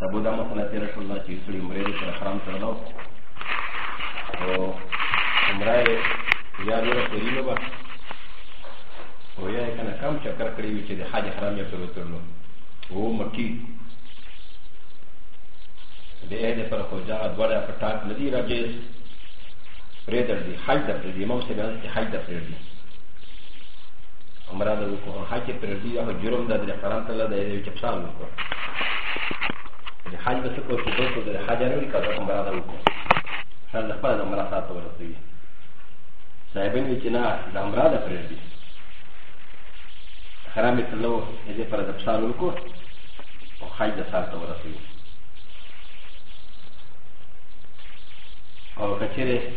سبو دا مسله تیره شول چې یو سړي عمرې سره حرام تړلی او عمره یې یا ډېره تېرېږي وه او یا یې که نه کم چکر کړی وي چې د حاج حرام یې پرې وتړلو او مکي د دې لپاره خو جا دواړه په ټاک نه دي راځي پرې درځي حج در پرېږدي امام صاحب وایي چې حج در پرېږدي عمره د حج پرېږدي هغه جرم ده د حرام تړلی دی چې پسان وکړو ハジとセコシとでハジャルカとコンバラウコ。ハジャパンのマラサトウルトリ。サイベンウィチナ、ダムラダプレビ。ハラミトロウ、エデパラダプサウルコ、オハジャサトウルトリ。オカチレ、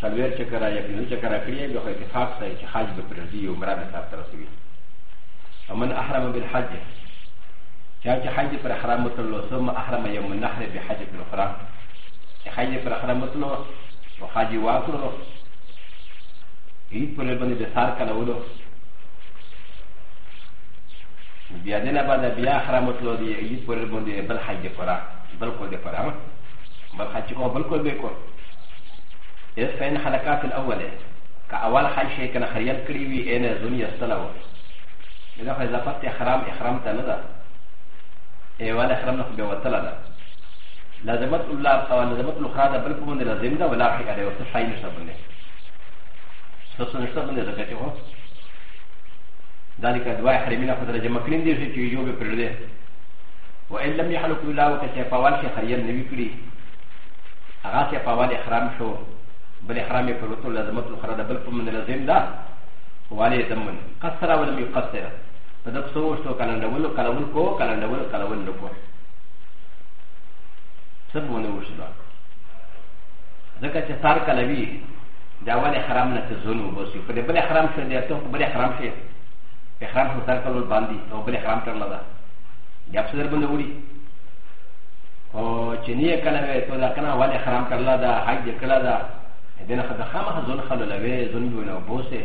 サルベチェカラヤピノチェカラクリエビオヘティファクサイチハジブプレビウムラダサトウルトリ。アマンアハラムビルハジャ。كانت حاجه في احرام مثله ثم احرم يوم النحر بحاجه في الاخرى حاجه في احرام مثله وحاجه واكره عيد پر بند بسار کله ولو بیا دنا بعد بیا احرام مثله دی عيد پر بند بل حاجه پرا بل کو دے پرا بل حاجه کو بل کو بے کو اس فین حلقات الاوله كاول حاجه كان خيال كريوي انا زني استلوا اذا خلافت احرام احرام تنذا ايوان احرام نحو بيوتلا دا لازمت الله او لازمت الاخرى دا بل كمان لازم دا ولا حقا دا وقت شاي نشتا بنده سوسو نشتا بنده زكاة هو ذلك دواء حرمين خدر جمع كلين دي شيء يجوب برده وإن لم يحلق الله وكشف فوال شيء خريان نبي كري أغاسي فوال إحرام شو بل إحرام يفرطو لازمت الاخرى دا بل كمان لازم دا وعليه دمن قصر ولم يقصر パダプソウストカランダウルカラウルコカランダウルカラウルコサブワノウスバザカチタカラビダワレハラムナツゾノボシフレブレハラムシェデアトブレハラムシェエハラムサカルバンディオブレハラムタラダヤプセルブノウリオチニエカラベトダカナワレハラムカラダハイデカラダエデナハザハマハゾンハロレゾンビウナボセ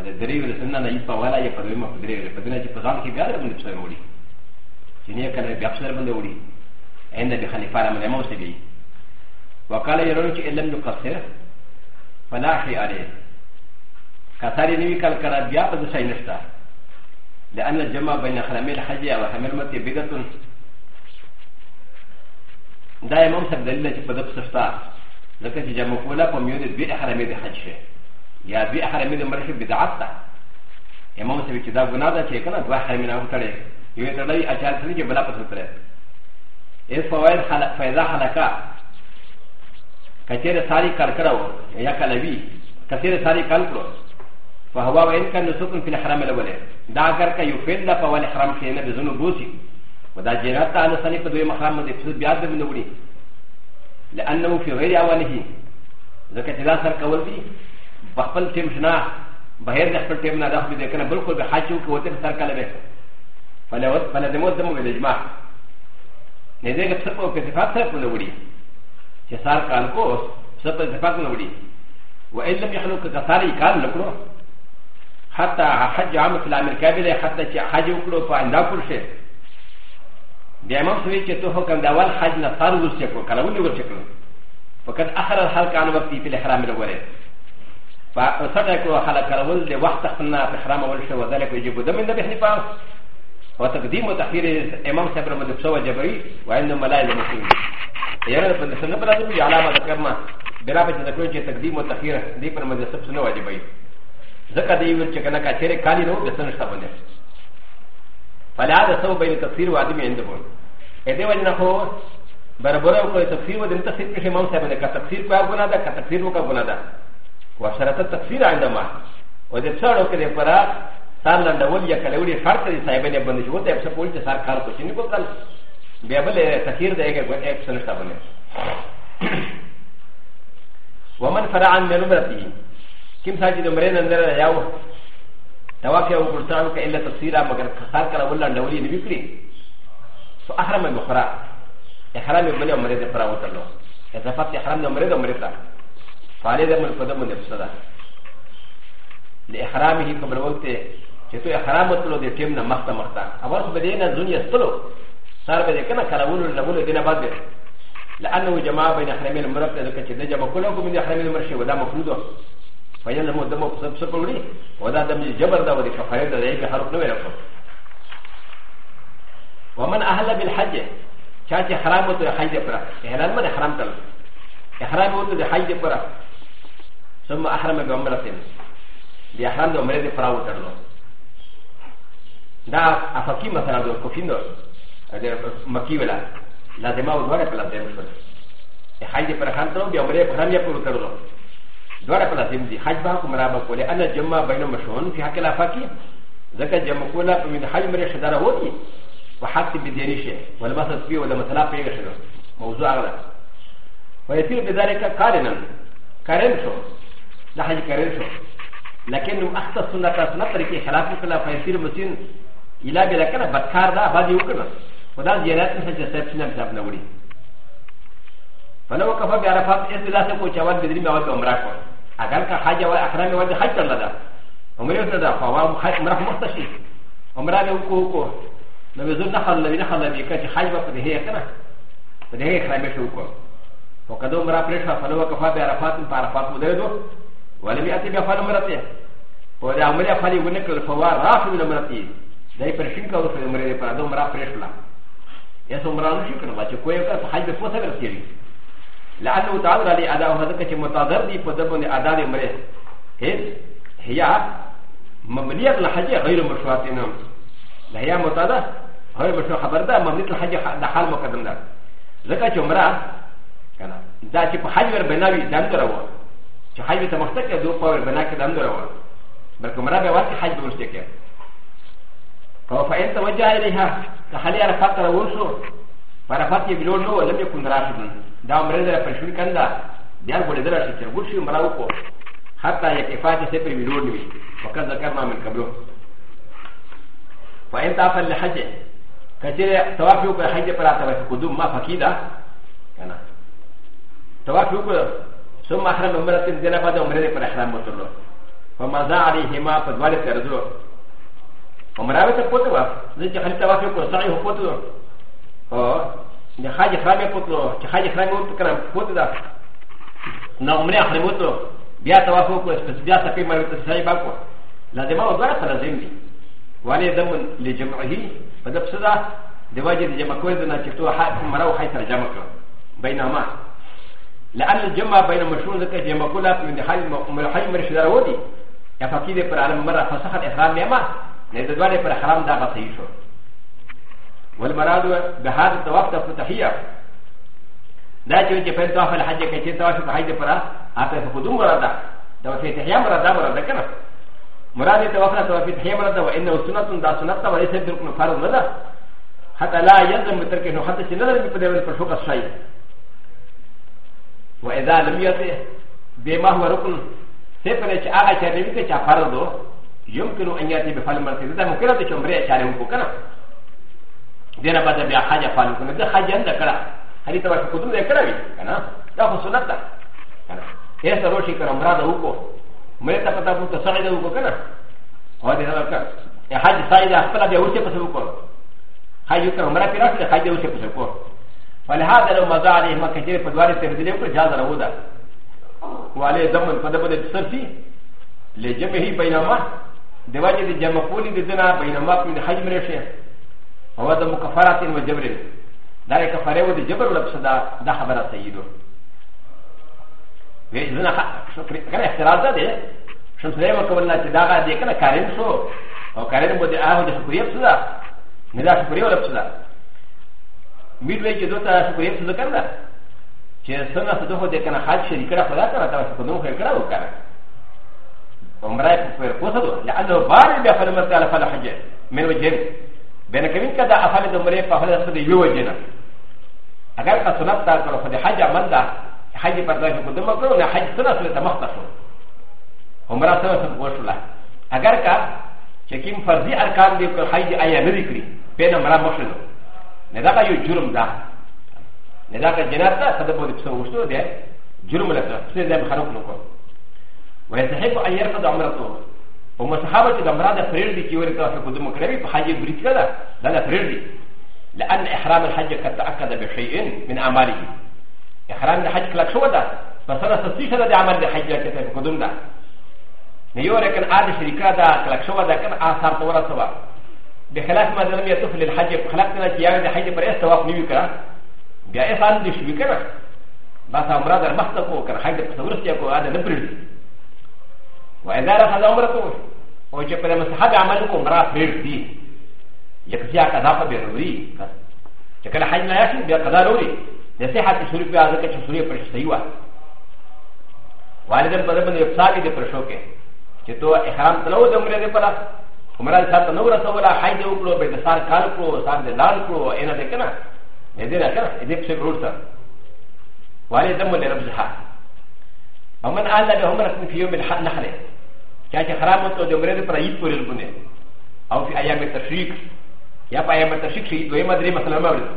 パレデリーのナイパワーやパレムパデリー、パデリーパザンキガラブンのセモリ。ジニアカレビアセブンのウリ。エンデビハニファラムレモセビ。ワカレヨロチエレムのカセファラヒアレ。カサリニミカルカラビアパズサイネスタ。لأن الجمع بين حرمي الحجة وحرمي المتي بيضة دائما سبب دليل في بدر سفتا لكن جمع كولا قوم يولد بيت حرمي الحجة یا بی حرمی د مرشد بدعت ده امام سوي چې دا ګناه ده چې کنه دوه حرمی نه وتړي یو یې تړلی اچار سړي چې بلا پس وتړي اس فواید فیضا حلقه کچیر ساری کرکره و یا کلوی کچیر ساری کلکلو فهو و ان کان نسوکن فی الحرم الاول دا اگر که یو فیل ده په ول حرم کې نه بزنو بوسی و دا جنات ته انسانی په دوی محرم دې فسد بیا دې نه وړي لانه فی غیر اوله ذکر تلا سر کول دی په خپل ټیم شنا بهر د خپل ټیم نه دا خو دې کنه بالکل به حاجو کې وته سر کله به فلا وت فلا دمو دمو به اجماع نه دې که څه په صفات سره کوله وړي چې سار کال کو څه په صفات نه وړي و الا لم يخلق كثار كان لكرو حتى حج عام في الامريكا بلا حتى حج وكرو فاندا كل شيء بيامم سوي چې ته حکم دا ول حج نه سار وسه کو کلو نه ورچکلو فقد اخر الحلقه عن وقتي في الاحرام الاولي فأصدق حلق الأول لوقت خلنا في حرام أول شيء وذلك يجب دم من بحنفاء وتقديم وتحرير الإمام سبر مدبسة وجبري وعنده ملائل المسلمين يعني في السنة بلازم علامة ذكرنا بلابة ذكرنا تقديم وتحرير دي پر مدبسة بسنة وجبري ذكر دي يقول چكنا كاتيري كالي رو بسنة شتابنه فلعاد سو بين تفسير وعدم عنده بول اده وجنا خو بربره وكو تفسير ودن تفسير كشي مام سبر كتفسير كوا بنا دا كتفسير وكا بنا دا وشرط التكفير عندما وده تصارو كده فرا سار لندول يا كلاوري شرط دي صاحبين يبندش وده يبسا قول تسار كار كوشي ني بطل بيابل تكفير ده يجب يبسا نشتا بني ومن فرا عن من عمرته كم ساجد عمرين اندر ياو توافيا وقرطانو كإلا تفسيرا مگر كسار كلاولا لندولي نبكري سو أحرم المخرا إحرام ابن عمره ده فرا وطلو إذا فات إحرام عمره ده عمره ده فعليه دم القدم نفسه لإحرامه قبل وقت چې تو احرام وتلو د ټیم نه مخته مخته اول خو به دې نه دنیا ستلو سار به دې کنه کلاولو لولو دې نه بعد لانه جماع بين حرمين المرب ذلك چې دې جمع کولو کوم دې حرمين المرشي ودا مفروض فین له مدمو په سب سب وړي ودا دم جبر دا وري کفایت دې کې حرف نه ویل ومن اهل بالحج چا چې حرام وته حج پره احلال مده حرام تل احرام وته حج پره ثم احرم بعمرتين باحرام عمره دي فراو ترلو دا افاقي مثلا دو كوفين دو مكي ولا لازم او دوره پلا دیم شو حج دي پر خان ترو بیا عمره پر هم یا پر ترلو دوره پلا دیم دي حج با کو مرابه کوله انا جمع بين مشون في حق الافاقي ذكر جمع کولا په من حج مره شدار وتی وحق بديريشه ولا مثلا فيه ولا مثلا فيه شنو موضوع غلط ويصير بذلك قارنا قارن شو ده حاجة كريم شو لكنه أخطى سنة سنة تركي خلاف كلا فيصير مسلم إلا بلا كلا بكار ده بعد يوكنا وده زيارات مثل جسد سنة بسبب نوري فلو كفى بعرفات إذ لا سكو شوال بدري مواد عمراكو أقل كحاجة وأحرام مواد حج لنا عمره تدا فهو عمره مختشي عمره نوكو كو نبي زرنا خلبي نخلبي كاش حج بقى هي كنا فده هي خلامي شوكو وكذا عمره بريشة فلو كفى بعرفات بعرفات مدهدو ولم يأتي بأفعال مرته ولا عمل أفعال ونك الفوار رافع من مرته دای پر شین کاو سره مری پر ادم را پرشلا یا سو مرانو شي کنه چې کوی کا حج په فوسه ورسېږي لعله تعالی علی ادا هو دغه چې متاذر دی په دبن ادا دی مری هیڅ هيا مبنیت الحج غیر مشروعتنا لا هي متاذر هر مشروع خبر ده مبنیت الحج د حال مقدم ده ځکه چې عمره کنه دا چې په حج ور بناوي ځان کراوه چې حج ته مخته کې دوه پاور بنا کې دم درو بلکې مړه به واسه حج ورسته کې او فإن توجه إليها كحالي على فترة ورسو فرفات يبلو نو لم يكن راشدا دا مريض لا فرشول كان دا ديار بولي درا شكر ورشي مرا وكو حتى يكفاك سيبر بلو نوي وقد ذكرنا من قبله فإن تعفل لحج كثير توافيوك الحج فلا تبسكدوم ما فكيدا كان توافيوك ثم احرم عمره دينا بعد عمره پر احرام وترلو فماذا عليهما فدوار ترزلو عمره ته پوتو ځکه خل ته واکه کو سعي پوتو او د حاج خرابه پوتو چې حاج خرابه وته کړم پوتو دا نو عمره احرام وتو بیا توافو کو سپس بیا سپې مې ته سعي باکو لازم او دوار لازم دي ولی دم لجمعه فدبسدا دواجه جمع کول دنا چې تو حق مرو حي ترجمه کړ بینما لان الجمع بين المشروع ذكر جمع من الحي مرشد الودي يا فقيد پر عالم مرة فسخ الإحرام نعمة لذلك في حرام داغا سيشو والمراد بهذا التوافت الفتحية دا چې چې په طواف الحج کې چې طواف په حج پره هغه په قدوم مراده دا په تحیا مراده مراده کنه مراد طواف نه طواف تحیا مراده وانه سنت دا سنت او ليس بالکل فرض نه ده حتى لا يلزم ترک نه حتى چې نه لري په دې ډول پر شوکه شایي واذا لم يطع بما هو ركن سيفنا شاء شريك شاء فرضه يمكن ان ياتي بفعل مرتين ده ممكن ان تشمري شارعه بكره دينا بعد بيا حاجه فعل كنا ده حاجه عندك كده هل تبقى كتب ده كده كنا ده هو سنه ده كنا هي سروشي كنا مراده هو مريتا فتا بوتا سعيده هو كنا هو ده ده كده يا حاج سعيده فلا بيا وجه بس هو كنا حاج كنا مراته راكله حاج وجه بس هو كنا فلهذا لو مزا عليه ما كثير فدوار التبديل يقول جاز له هذا وعليه دم فدبل الصرفي لجمعه بينما دواجه دي جمع قولي دي دنا بينما من حجم رشه هو ده مكفرات وجبر دار كفره ودي جبر ولا بصدا ده خبر سيده ويزنا كان احتراز ده شمس ريما كولنا تداغا دي كان كارين سو او كارين بودي اهو ده شكريه بصدا ندا شكريه ولا بصدا ミルウェイジドタスクエプスカナチェスナスドホデカナハチリカラフラカナタスコノヘクラウカナオムライフェルコサドラアドバーディアファルマスアラファラハジェメロジェンベネケミカダアファルドムレファファラスディヨジェナアガカソナタカロファデハジャマンダハジパダシコドマクロナハジソナスレタマタソオムラサナスウォシュラアガカチェキンファディアカンディオカハジアヤメリクリペナムラモシュノ ن د ا ك ي جرم دا ن د ا ك جناتا سبب د بسو وشتو ده جرم لتا سيد ده بخروق نكو ويستحق أن يرفض عمرته وما صحابة الأمراض فرير دي كيوري تاسو قدوم كربي بحاجة بريد كلا لا لا فرير دي لأن إحرام الحج قد تأكد بشيء من أعماله إحرام الحج كلا شو ده فصار سسيشة ده عمل الحج كتاب قدوم ده نيوري كان عاد شركة ده كلا شو ده كان آثار تورا سوا بخلاف ما لم يتف للحج خلقنا تيار الحج پر استواف نيو کرا بیا اسان دي شو کرا بس عمره در مختکو کر حج تصورستیا کو اده نپری و اذا رخ عمره کو او چې پر مسحب عمل کو عمره پیر دي یکزیا قضا په ضروري چې کله حج نه یاشي بیا قضا لوري نصيحت شروع په هغه کې شروع پر شتي وا والدن په دې باندې افصال دي پر شو کې چې تو احرام تلو د عمره پر مراد ساته نو رسول الله حج وکړو به د سار کار کړو سار د لال کړو انا ده کنه نه دې نه کنه دې په څیر ورته والي دم له رب زها ومن قال له عمره في يوم الحج نحل چا چې خراب وته د عمره پر عيد پورې لګونه او په ايام تشریق یا په ايام تشریق شي دوی مدري مثلا ما ورته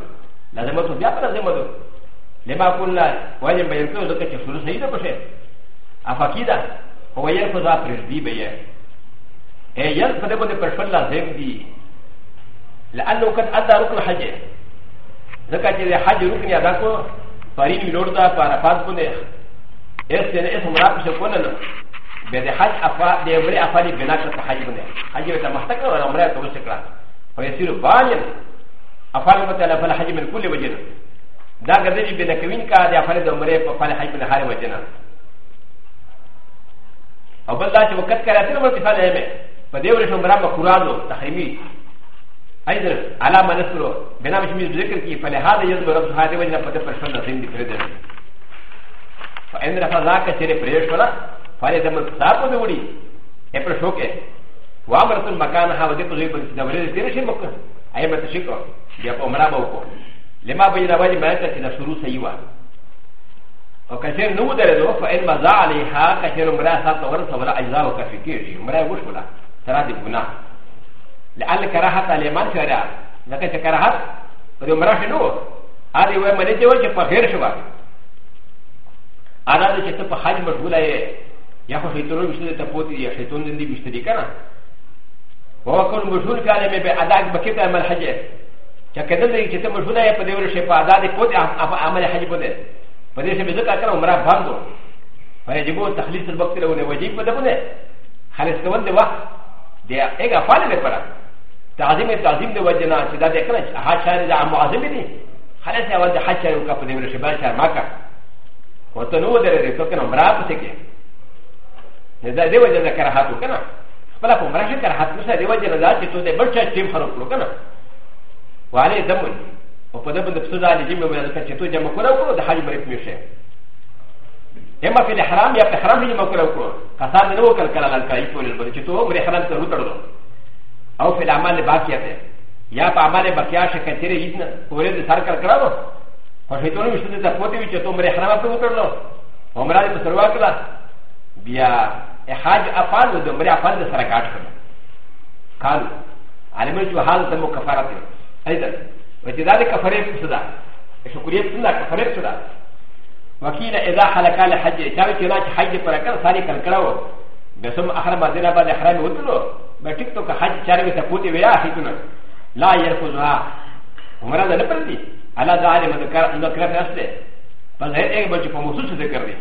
لازم ته بیا پر لازم ته لما قلنا واجب بيان کړو ځکه چې شروع صحیح ده په شه افاقيده هو يرفض افرض بي بيه ي ر ف د ب ن ب ر ش ل ل ا ز م دي ل أ ن ه قد أدى ركن حج ذكا ت ي حج ركن ي د ا ك و فارين يلور دا فارفات بن اس ن اس مراقب شكونا بدا حج أفا ديوري أفالي بناك حج بن حج بتا محتكا ولا مرأة توشكرا فيصير بالي أفعل مثلا فلا حج من كل وجهه دا غزي بنكوين كا دي أفعل دمري فلا حج من هاي وجهه او بل دا چې وخت کړه تر مو اتفاق نه ファデオレションブラバクラド、タヘミ。アイデル、アラマネスロ、ベナミシミズレクキー、ファレハディズブラブハディブナパテプションのセンディプレデル。ファエンダファザカチェレプレショラ、ファレデムサポデウリ、エプショケ。ワーバーソンマカンハウデプリプリプリプリシモク、アイマテシコ、ディアポマラボコ。レマビラバリマテシナスルセイワ。و ك ث ي ر نودر ا ل و ف ا ن مزع عليها كثير مراه ساتورس ولا اجزاء وكفكير مراه وشولا سرا دي غنا لعل كراهت اليمان شرا لكن كراهت پر عمره شنو هذه وي ملي دي وجه په غير شوا انا دي چې ته په حج مشغوله يې یا خو شیطان مشته ته پوت یا شیطان دې مشته دي کنه وهو كل مشغول كلام بأداء بكيت عمل حج چې کده دې چې ته مشغوله یې په دې ورشه په ادا دي پوت عمل حج پوت په دې شي ځکه کړه عمره باندې فيجب تخليص الوقت له واجب په دې خالص کول دی وخت でえがファレルパラ。タジメタジムでワジナー、シダデクラチ、ハチャリダー、マズミリ。ハレセワジハチャリウカプネムシバシャマカ。ウトノーデレトケノムラプセケ。ででワジナーカラハトケナ。パラコムラシカラハトセデワジナーチトデブチャチムハロクロケナ。ワレザムニ。オパデブンデプソダリジムウェルケチトジャマコラコロ、ハリブレプミシェ。اما في الحرام يا في الحرام هي مكروه كرو كسان نو كل كلا الكاي تولي البرج تو عمر حرام ترو ترو او في الاعمال الباقيه يا في اعمال باقيه شكتير يدنا ولد سار كل كرا فشيطان مش تدت قوتي وچ تو عمر حرام ترو ترو عمر علي تسروا كلا بیا احاج افعال و دمر افعال سره کاټ کړ قالو علم جو حال تم کفارت ایدل وجدال کفاره صدا شکریه څنګه کفاره صدا وكيل اذا حلق على حج چاوي چې راځي حج پر کړ ساري کړ کړو بسم احرم مدینه باندې حرام وتلو به ټیک تو که حج چاروي ته پوتې ویا هیڅونه لا يرفضها عمره ده نه پردي الا ذا علم ذکر ان ذکر نه اسله په ظاهر یې بچ په موصوف ذکر دي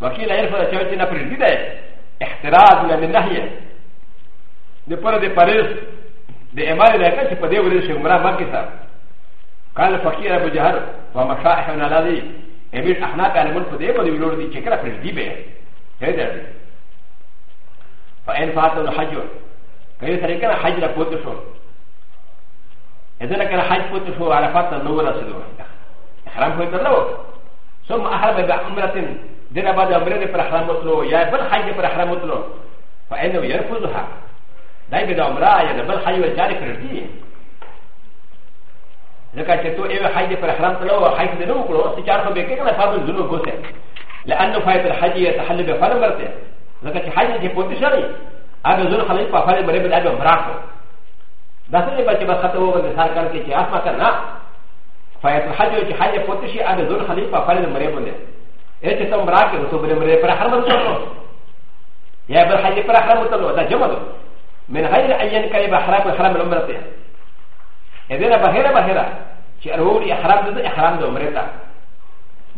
وکیل يرفض چاوي چې نه پردي ده احتراز من نهي د پر د پرز د امام راکړه چې په دې ورځ عمره مکه تا قال فقير ابو جهر ومشاحنا لذي ا م ي ر ا ح ن ا ك ا ل م ن ف د ي ب و ن ي ب ي ل و ن د ي ك ك ر ا ف ر ج د ي ب ي ه ي د ر د ي ف ا ن ف ا ت ا ل ح ج ر ك ي ن ت ر ي ك ن ا ح ج ر ا ف و ت ش و إ ذ ا ك ا ن ح ج ف و ت ش و ع ل ى ف ا ت ا ل ن و ر ا س د و ح ر ا م ف و ت ر ل و ثم أ ح ر ب ب ع م ر ة لان هذا هو مريض فرح رموت له يا بل حي فرح رموت له فانه يرفضها لان هذا هو مريض فرح رموت له لكن تتو ايو حج في الحرام تلو حج في كلو استجار خو بكي إيه كنا فاضل ذنو غوسه لانه فايت الحج في بفعل مرته لكن حج دي بوتي شري هذا ذن حلي فعل في الادب مراته داسني بچ بس خطو بند سار کر کے اسما في فايت الحج يو حج بوتي شي هذا ذن حلي فعل مريب في اے چ تم راکے تو بر مرے پر حرم تلو يا بر حج پر حرم تلو دا جمع من غير ان ينكر بحرام الحرم المرته ا د ر ا بحيره بحيره چې اوري احرام د احرام د عمرتا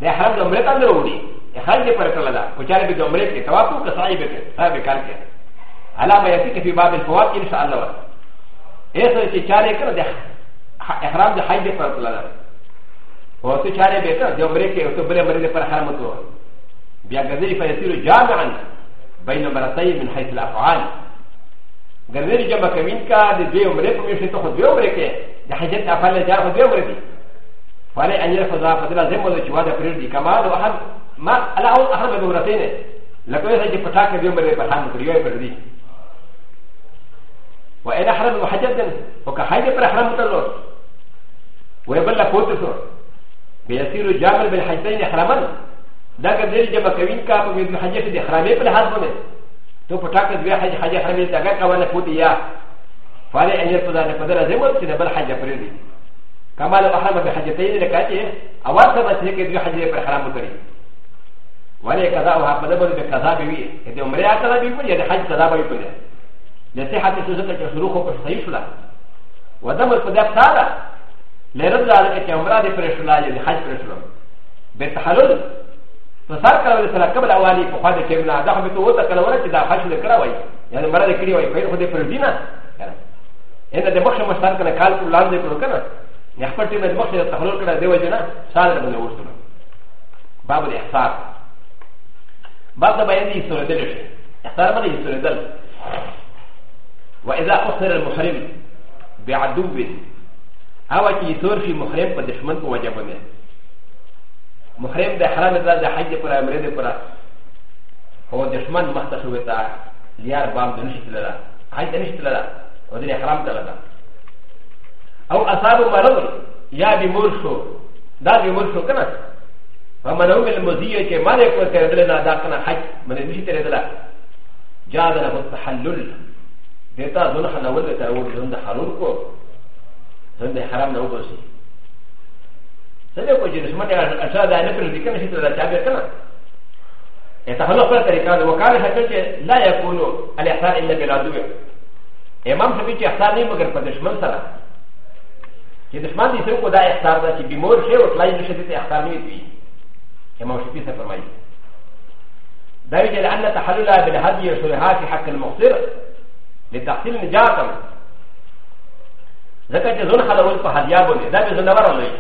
د احرام د عمرتا د اوري احرام د پرکلا ده په چاره به د عمرت کې توافق کسای به کې صاحب کار کې علامه یتی کې په باب الفوات ان شاء الله ایسه چې چاره کړ د احرام د حج پرکلا ده او ته چاره به کړ د عمرت کې او ته بل عمرت پر حرام تو بیا ګرځي په یسیرو جامعا بین مرتين من حيث الافعال ګرځي جمع کوین کا د دې عمرت په مشه ته خو د عمرت کې د حجت افعال نه جار خو بیا وردي فعلی ان یرفض فضل لازم ولو چې واده پرېږدي کما د احد ما الله او احد به ورتینه لکه چې پټاکه بیا مرې په حال کړی وي پرېږدي وإن أحرم محجدا وكحاجة بالأحرام تلو ويبلغ قوته ويسير جامل بالحجتين إحراما لكن ذلك جمع كوين كاب من محجة في الإحرامين بالحرمين تو پتاك دوی حج حج حرمين دقا كوانا قوتي ياه فعلي أن يكون هذا قدر زمن سنة بل حاجة فريدي كما لو أحرم بحاجتين لكاتي أول سنة سنة كده حاجة في حرام كريم ولي كذا وها بدبر بكذا بيوي إذا عمره كذا بيقول يعني حاج كذا بيقول نصيحة سوزة كشروخه كشريف لا ودمر كذا بتارا لرد على كعمره دي فريشلا يعني حاج فريشلا بالتحلل فصار كلام السنة قبل أواني فخاد كمنا ده هم بتوه تكلمنا كذا حاج لكلا وعي يعني مرة ذكري وعي فين خد فريدينا ان د مخه مستان کنه کال کو لاندې کړو کنه نه خپل ټیم د مخه تحلل کړه دیو جنا سال باندې ورسره باب الاحصار باب د بیان دي سورې دل احصار باندې سورې دل واذا اخر المحرم بعدو او چې تور شي محرم په دشمن په وجه باندې محرم د حرام د حج پر امر دې پر هو دشمن مخته شوی تا لیار بام د نشته لره حج نشته لره ودين حرام تلدا او اصاب مرض يا بمرشو دا بمرشو كنا فمن هم المزيه كي ما يكون تردلنا دا كنا حج من المشي تردلا جادنا التحلل دیتا زنه حلاول دیتا او زنده حلول کو زنده حرام نه وبسي سره کو چې دشمن یې اچھا دا نه پرې کنه چې دا چا به کنه ته هغه خپل طریقه وکاله حتی چې لا يكون الاحسان الا بالعدو امام سبي چې اختار نه مګر په دشمن سره چې دشمن دې څوک دا اختار ده چې بیمور شي او تلای نشي دې اختار نه وي امام شفیع څه فرمایي دا ویل ان تحلل بالهدي والشرهات حق المغفر لتحصيل نجاتم ځکه چې ځون حلول په هدیا باندې دا به زنور وي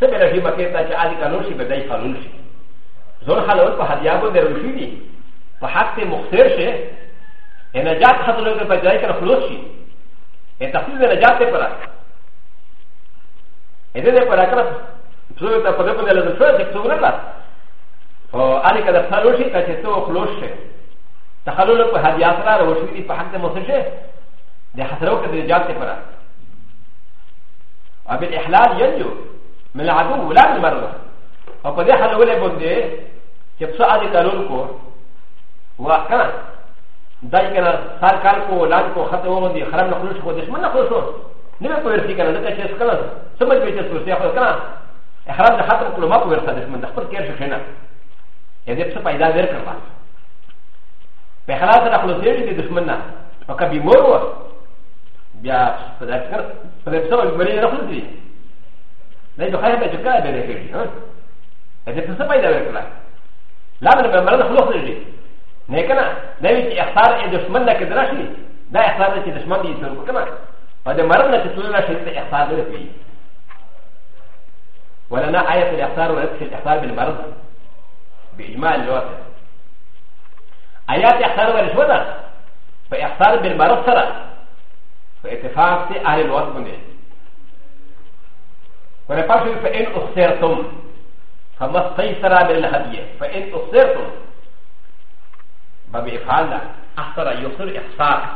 څه به رشي مکه ته چې عادي قانون شي به دای قانون شي ځون حلول په هدیا باندې روشي دي په حق مغفر شي ا ن ج ا ت ح ت ل و ك ب ج ا ي ك ر خلوشي ا ت ح ت ي ل ا ن ج ا ت ي ب ر ا ا ذ ا ب ر ا ك ر ا سوى ت ف ر ق ن ا ل ز ف ر ج ك سوى لا او ا ل ك ا ل خلوشي ك ا ت ي ت و خلوشي تخلل ب ه د ي ا ت ر ا و ش و ي د ي ف ح ت م و س ج ي د ح ت ل و ك ب ج ا ت ي ب ر ا و ب ا ل إ ح ل ا ل ينجو من العدو ولا من المرض وقد يحلو لبندي كيف سؤالي كالولكو وكان だいからサーカーコー、ランコー、ハトウォン、ハランのクルスコー、デスマナクルスコー、ネメコーシーカー、ネタシェスカー、そのベチェスコー、セアフォーカー、ハランのハトウォン、マコー、サデスマナクルケーション、エデプスパイダーベルカー。ペハラザーのクルセーシーデスマナ、オカビモロー、ビアスパデスカー、パデスカー、ブレーのクルスキー。なぜかというと、エデプスパイダーベルカー。ラブのメモリーのクルスキー。نه کنه نه وی چې اختار د دشمن نه کېدل شي دا اختار چې دشمن دی ان کنه په دې مرګ نه چې ټول نه شي د اختار نه کوي ولنا آية الاختار ولبس الاختار بالمرض بإجماع الجواسع آيات اختار ولشودا فاختار بالمرض ترى فاتفاق في أهل الوطن منه ولقد فإن أخسرتم فما استيسر من فإن أخسرتم بابي إفعال أحسر يخسر إحسار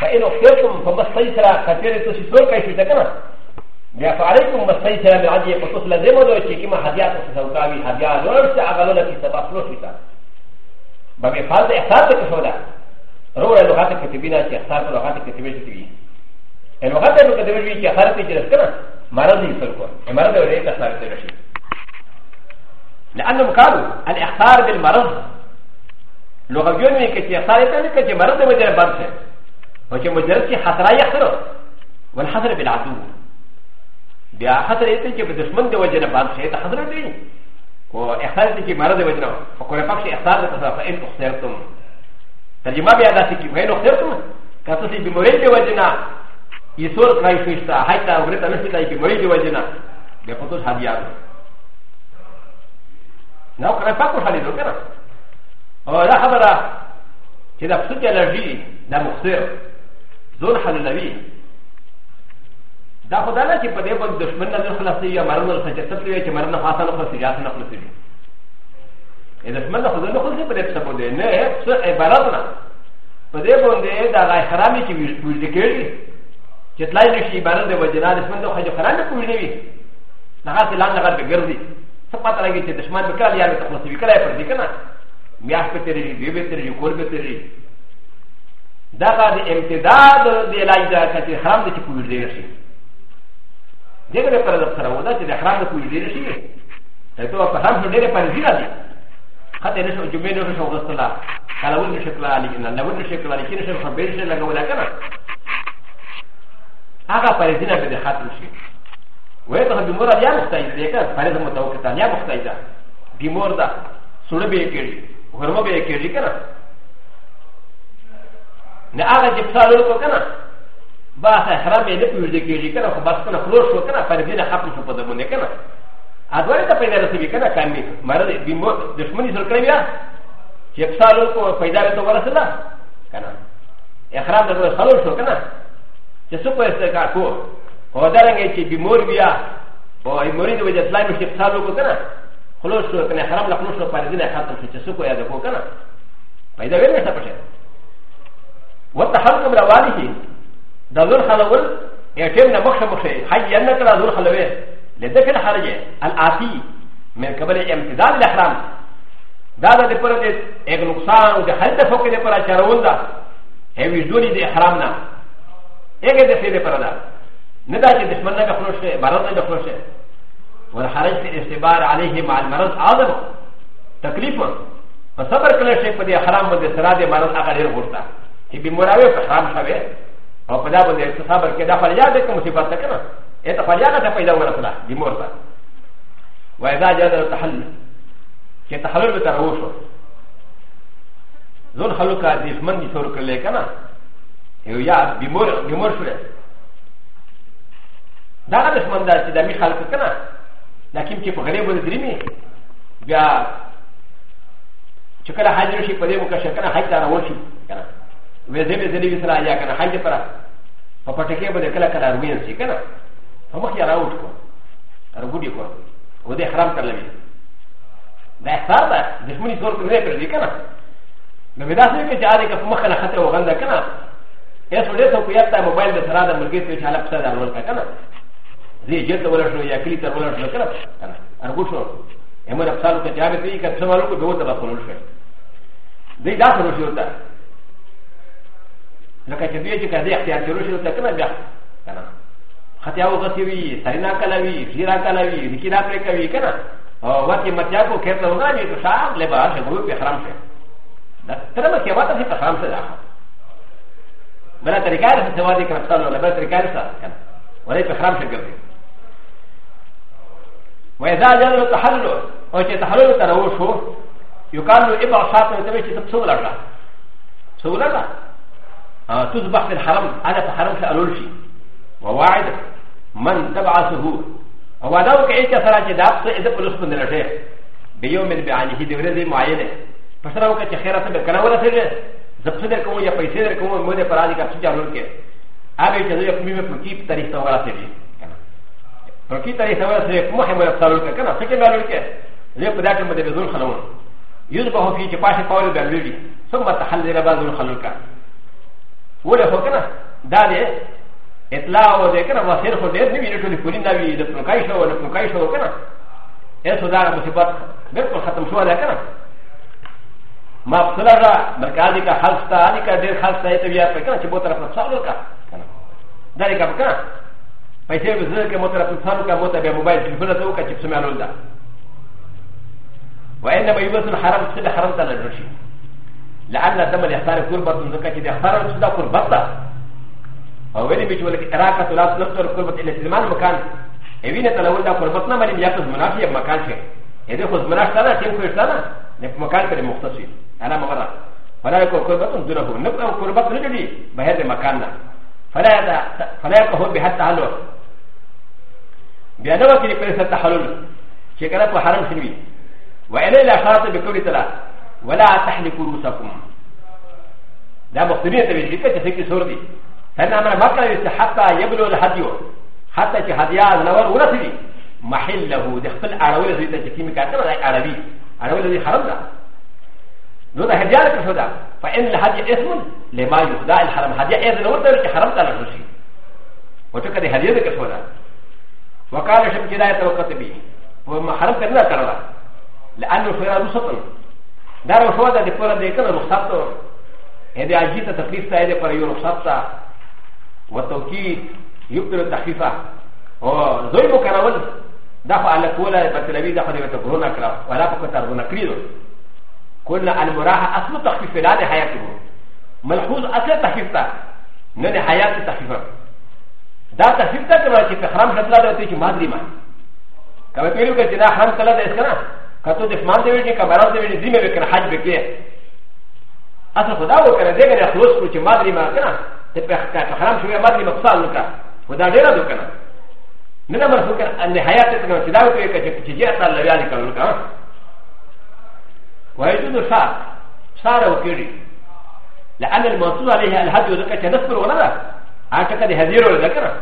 فإن أخبرتم فمستيسر كثير تشتر كيف تكنا بأفعالكم مستيسر من عدي قطوس لازم ودو كما حديات تسوكاوي حديات ورسة أغلولة في تبافلوش بتا باب إفعال إحسار تكسودا روح اللغات الكتبين أنت إحسار اللغات الكتبين تتبين اللغات الكتبين تتبين إحسار تجلس كنا مرض يسلكون مرض يوليك إحسار تجلس لأنهم قالوا الإحسار بالمرض ل غ ج و ن ي ك ت ي ص ا ر ي ت ن ك ت ي مرض م ج ر ب ر س و ك م ج ر س ي ح س ر ا ي ح ر و ا ل ح س ر بالعدو ب ي ا ح س ر ي ت ن ك ب د ش م ن د و ج ر ب ر س ي ت ح س ر ا ت ي و إ خ ت ا ر ت ك مرض م ج ر ف ك ر ف ك ش إ خ ت ا ر ت ك ف إ ن ت خ س ر ت م ترجمة ب ي ا د ا ت ك ف إ ن خ س ر ت م ك ت س ي بمريد و ج ن ا يسور ك ر ي ش ي س ت ا حتى و ر ت ا ن س ي ت ا بمريد و ج ن ا ب ق ط و ش ه د ي ا ت نعم ك ر ف ك ش ه د ي ا ت او دا خبره چې د پسوت الرژي دا مخسر زون حلولوي دا خو دا نه چې په دې باندې دشمن نه خلاصي یا مرنه نه چې څه پرې چې مرنه خاصه نه خلاصي یا نه خلاصي دي دشمن نه خلاصي نه خلاصي په دې څه باندې نه څه عبارت نه په دې باندې دا غای حرامي چې ویل کېږي چې تلای نشي عبارت د وجنا دشمن ته خو خران نه کوي نه وي نه هغه لاندې غرب ګرځي څه پاتره کې چې دشمن وکړ یا ته خلاصي وکړای پر دې کنه میاش په تیری وی به تیری کور به تیری دا د امتداد د علاج دا کته حرام د کوی دی شي دغه پر د سره ودا چې د حرام د کوی دی شي ته په حرام شو ډیره پر زیرا دي خاطر نشو جمعې نشو شو غسلا کله ول نشو کلا علی نه ول نشو کلا علی کینې شو به شي لګول کنه هغه پر زیرا به د خاطر شي وای ته د مور بیا مستای دی کنه پر د متوکل نه مستای دا بیمور دا سړبې کېږي غرمه به کېږي کنه نه هغه چې پسالو کو کنه بس احرام یې نه پوهېږي کېږي کنه خو بس کنه خلوص شو کنه پر دې نه خپل شو په دمونه کنه ادوارې ته پیدا رسېږي کنه کامی مرد بیمو دښمنی سره کړی بیا چې پسالو کو پیدا ته ورسېده کنه احرام درته خلوص شو کنه چې څه په استګه کو او دا رنګه چې بیمور بیا او ایموري د وجه اسلامي شپ څالو کو کنه خلوص شو کنه حرام لا خلوص شو پارزینه ختم شو چې سکو یا د کو کنه پیدا ویل نشته پشه وتحرک بالوالیه د ذل خلول یتیم نه مخشه مخشه حج جنت را ذل خلوه لدفع الحرج الآتی من قبل امتداد الاحرام دا د پر د یک نقصان او د حل د فوق د پر چرول دا هی وزونی د احرام نه یګه د سید پر دا نه دا چې دشمن نه خلوص شه بارات نه خلوص شه والحرج في الاستبار عليه مع المرض عظم تكليف فصبر كل شيء قد يحرام من السراد مرض أغير غرطة هي بمراوي فحرام شوي او پدا بندے صبر کے دا فریاد دے کہ مصیبت تک نا اے تو فریاد تے پیدا ہوا رسلا بیمار تھا و اذا جاء التحلل کہ تحلل بتا روش زون خلق دشمن دی شروع کر لے کنا یو یا بیمار بیمار شو دا دشمن دا چې د می خلق کنا لكن كيف غريب ودريمي بيا شكرا حاجه شي قديم وكشكرا حاجه انا وشي كنا وزي بزي بسرا يا كنا حاجه برا فقطكي بده كلا كلا روين سي كنا فمخ يا راوت كو رغودي كو ودي حرام كلمي دا احسار ده دشمني زور كده پر دي كنا نو بدا سي كي جاري كف مخ انا خطر وغنده كنا ايه سولې سو کو يتا موبايل ده سره ده ملګری ته حالت سره ده ورته كنا زي جلد ولا شنو ياكلي تر ولا شنو كلام انا انا بوشو اما رفسالو كتابه تي كتسمالو كو بيوتا بقولو شو زي داخل شو تا لكن كبير جي كذا اختيار كيلو شو تا كما بيا انا خطيا وغتيوي سينا كلاوي شيرا كلاوي نكيرا كلاوي كنا او وقت متيا كو كيف لو غاني تو شاب لباس غو بي حرام شو ده ترى ما كيوا تا في حرام شو ده بلا طريقه سوا دي كرفسالو بلا طريقه سوا ولكن حرام شو كده وإذا جاء التحلل أو تحلل تروا شو يقال له إبع شاطر تبي تبصر لك تصور لك تصبح في الحرم أنا في الحرم سألول شيء وواعد من تبعثه هو لو كأنت سرعة دابت إذا بلس من الرجاء بيوم بعينه دورة معينة فسرعة وكأنت خيرا سبب كنا ولا سرعة زبط در کمو یا پیسے در کمو مودے پر آدھی کا سجا رول کے آگے چلو یا کمی میں پرکیب تاریخ تو وغیرہ سے بھی و كي تاريخ هذا سيف مهم يفترون كنا سكن بالوك زي بدات المدى بزول خلون يذبح في جباش قول بالوك ثم تحلل بازول خلوك ولا هو كنا دالي اطلاع و ذكر وسير خو دير نبي نتولي كورين داوي دفنكاي شو ودفنكاي شو كنا ايه صدار مصيبات بالكل ختم شو هذا كنا ما ابتلا را مرکازی کا حلستا آلی کا دیر حلستا ہے طبیعت پر کنا چھ بہت طرف نفسالو کا داری کا بکنا パイセブズケモトラプサンカモタベモバイルフナトカチプスメロンダ。ワイナバイブスハラムスでハラムタナルシー。ランナダマリアサルクルバトンズカチでハラムスダフルバタ。アウェリビジュアルキャラカトラスナトルクルバティレスマンマカン。エビネタラウンダフルバトナマリアトズマナフィアマカンシェ。エデフォズマナシタナティンクルタナ。ネプマカンペレモトシー。アラマガラ。فلا يكون قربة دونه نبقى قربة رجلي بهذا مكاننا فلا يكون بهذا تعلق بیا نه وکړي پر سر تحلل ا کله په حرم شنوي وعلى الاخرات بقول تعالى ولا تحلقوا رؤوسكم دا مختلفه ل ذکر چې څنګه سور دي فانا امر مکه حتى يبلغ الهدي حتى ك هديا نور ورسي محله د خپل اړول زیته چې کیمه کاته راځي عربي اړول دي حرم ده نو ده هديا لك شو ده فان الهدي اسم لما يخدع الحرم هديا اذن ورته چې حرم ته لږ شي وته کدي هديا ده کې هناك ده وقال شم كدا يتوقت به وما حرمت لنا كرلا لأنه شوية رسطن دار وشوة دي فورا دي كنا رخصت هذه عجيزة تقريف تايدة پر يو رخصت والتوكيد يبتل التخفيفة وزوي مكراول دفع على كولا بطلبي دفع دي بتقرونا كرا ولا فكترون كريدو كلنا المراحة أصل تخفيف لا دي حياته ملحوظ أصل تخفيفة نني حياته تخفيفة だたフィルターがチェックハムハトラーティーマンディマン。カメピルケチラハムタラデスカナ。カトディマンディビリカバラディビリメルケハジベケ。アサフダウケレディベラクロスクチマンディマンカナ。テペカハムシュマンディマンサルカ。ウダデラドカナ。ネナマフカンデハヤテクノチダウケケチジャタラリアリカルカ。ワイドのサー、サーラウケリ。لأن المنصور عليها الهدي وذكرت نفسه ولا لا هكذا هدير ذكر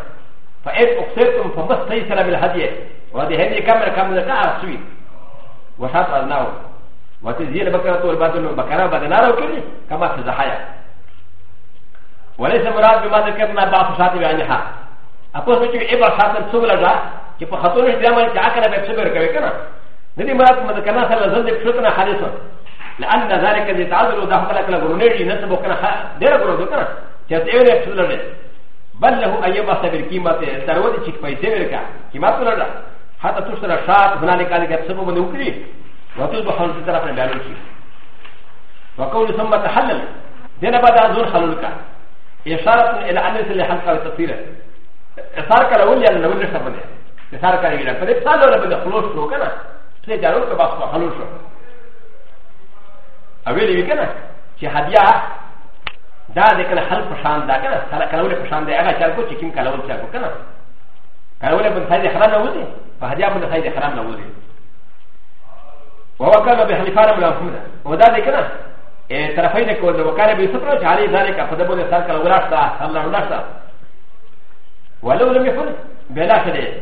فإن أقصرتم فمستيسر بالهدي وهذه هدي كامل كامل لك أرسوي وشاط أرناه وتزيل بكرة والبادل بكرة بدنار وكذي كما في الزحايا وليس مراد بما ذكرنا بعض شاطئ بعنها أقول لك إبا شاطئ سولا ذا كيف خطونش دائما تعاكنا بسبر كوي كنا ندي مراد ما ذكرنا سلا زند بشكنا حديثا لأن ذلك الذي تعذر وداخل لك لغرونيجي نسبه كنا دير غرونيجي كنا كيف تعيون يبسل لغرونيجي بل له أن يبحث بالقيمة سروت شيك في ذلك كما تقول حتى تصل الشاط هنالك ذلك تسبب من يكري وتصبح خلص طرف من بيان الشيء وقول ثم تحلل دين بعد زور خلولك إشارة إلى أن يصل حلقة التفسير إثار كلاول يعني لو نشر منه إثار كلاول فإثار لو بدأ خلوص شو كنا سيجارو كباس خلوص شو أولي كنا شهادية だでかな、ハルプシャンだから、サラカラウレプシャンで、あらちゃこ、チキンカラウチャコかな。カラウレプンサイでハラナウディ、パハディアムのサイでハラナウディ。ワカラベハリファラムラフムダ。おだでかな、え、タラファイネコード、ワカラベスプロチャリザレカ、パダボデサカラウラサ、サラウラサ。ワロウレミフォン、ベラシャレ。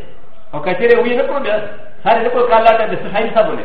おかしらウィンプロビア、サイレコカラーでサイサブレ。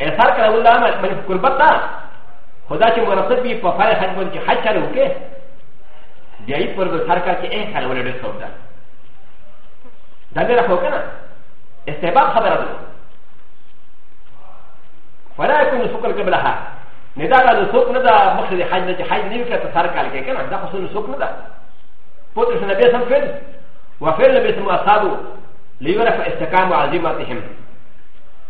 エサーカラウラマンクルバタホダチモラセビパファイハンモンチハチャルウケディアイプルドサーカチエサーウレルソウダダメラホカナエステバハダラド ولا يكون سكر قبلها نداء هذا سوق نداء مخشى حج نجى حج نيوكا تسارك عليك كنا ده خصوصا سوق نداء بطرس النبي صلى الله عليه وسلم وفعل النبي صلى الله عليه وسلم ليعرف استقامة عزيمتهم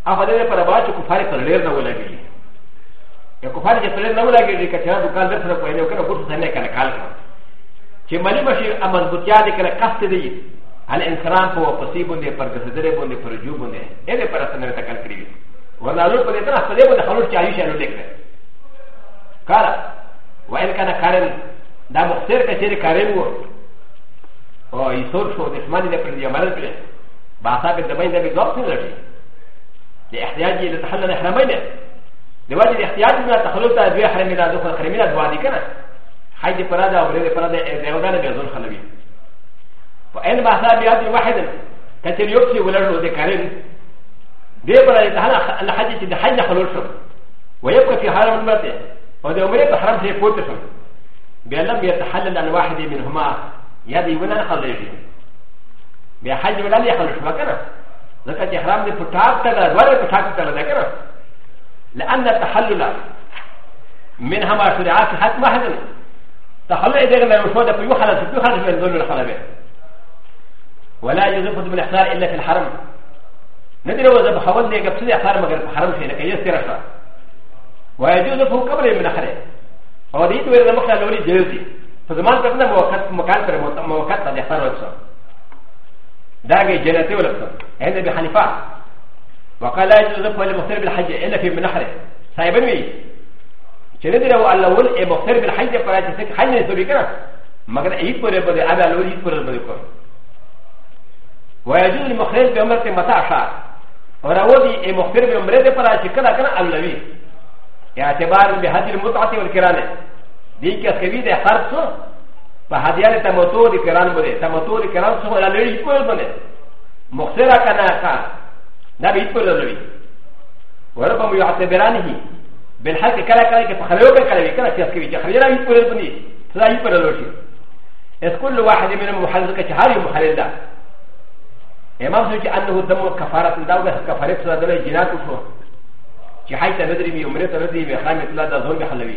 アファレルパラバチコファレルレーナウラギリ。よこファレルレーナウラギリカチャードカルダフラコエレオカラブスネカラカルカ。チェマリマシアマンブティアデカラカステディアンエンカランポーパシボンデパルデレボンデパルジュボンデエレパラセネタカルクリ。ワナルパレタラスレボンデハロチアイシャルデクレ。カラワエルカナカレンダムセルカチェリカレンゴー。おいそうそうですまでプレディアマルプレ。バサビデバインデビドクティル。لاحتياج لتحلل الحرمين لوجه الاحتياج من تخلط ادوية حرمينا دخل حرمينا دوادي كنا حيث فرادا وبريد فرادا ازيودان بيزون خلوي فإن بحثا بياد واحد كتير يبسي ولرنو ذكرين دي بلا يتحلل الحج تد حج خلول شم ويبقى في حرم المرتي وده عمره بحرم سي فوت شم بيلم يتحلل الواحد منهما يدي ولا خلوشي بيحج ولا يخلوش ما كنا لك أن يحرام دي ل تلا ولا بطاعت تلا ذكرة لأن التحلل ل ما شرعات حتى ما ل تحلل إذا لم ل ده فيو ل ل حلال من دون الحلال ولا يزفت من ل إلا في الحرم ندري وإذا بحول لي قبل سيدي أحضار مغرب حرم شيء لك يستر أشرا ويجوز ل قبل من ل وديت وإذا مخلال لولي جلدي فزمان ل موقت مكان تر موقت تدي أحضار وإبصار داعي جنتي ولكم هنا بحنيفة وقال لا يجوز فعل المختلف بالحج إلا في منحره سايبن وي شنو لو الأول المختلف بالحج فلا تسك حج نسوي كنا مگر عيد پر بدي أبي الأول عيد پر بدي كور ويجوز المختلف بعمرة متى شاء وراودي المختلف بعمرة فلا تكلا كنا الأولي اعتبار بهذه المتعة والكرانة ديك كبيرة حرص パハディアレタモトリカランボレタモトリカランソーラレイプルボレモセラカナカナビプルボレウォルバムヨアテベランヒベルハケカラカラケファレオケカラケカラケケケケハリライプルボレサイプルボレエスコルワハディメンモハルケチハリムハレダエマンソチアンドウダムカファラトダウダスカファレプサダレジナトフォチハイタベリミウムレタベリミハミトラダゾンビハレビ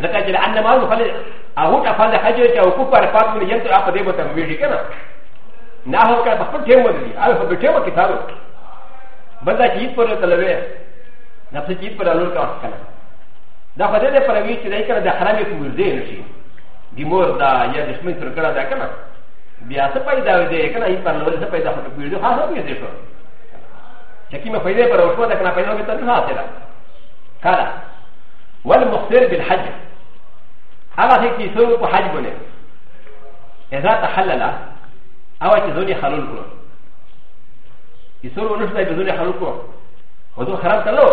لكن جل أن ما المخلد أهوت أفعل حجة أو كوبا رفعت من جنت أبا ديبو تنويجي كنا ناهو كان بخبر تيمو دلي أهو بخبر تيمو كتابو بلدا چیز پر طلبه نفس چیز پر علور کا کنا دا خدای دې پروي چې دای کړه د حرامې کوزه نشي دی مور دا یا دښمن تر کړه دا کنه بیا څه پیدا وي دې کنه یې پر لور څه پیدا هټ کوي ها ها کوي دې شو چې کیمه پیدا پر اوسه دا کنه پیدا وي ته نه حاصله کړه والمختار بالحج هغه شي چې څو په حج باندې اذا تحلل او چې ذولي حلول کړو يسور ونشد بذولي حلول کړو خو ذو خراب تلو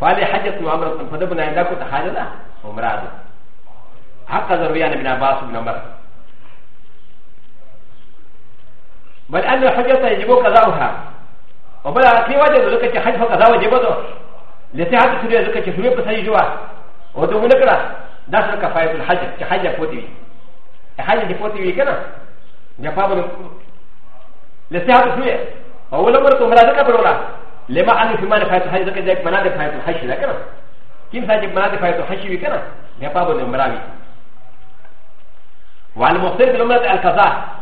فعلي حجة وعمرة فدبنا عندك تحلل عمره حق ذرويان بن عباس بن عمر بل أن الحجة يجب قضاؤها وبلا أقلي وجد لك حج فقضاء وجبته لسيحة سوريا لك شروع بسيجوها ودو نكره ダスのカファイトのハジャ、ハジャポティビ。ハジャポティビかなジャパブの。レセハトフィエ。オーラムとマラカブロラ。レマアンフィマネファイトハジャケジャマナデファイトハシラカナ。キムサジャマナデファイトハシビカナ。ジャパブのマラビ。ワンモセルのマラカザ。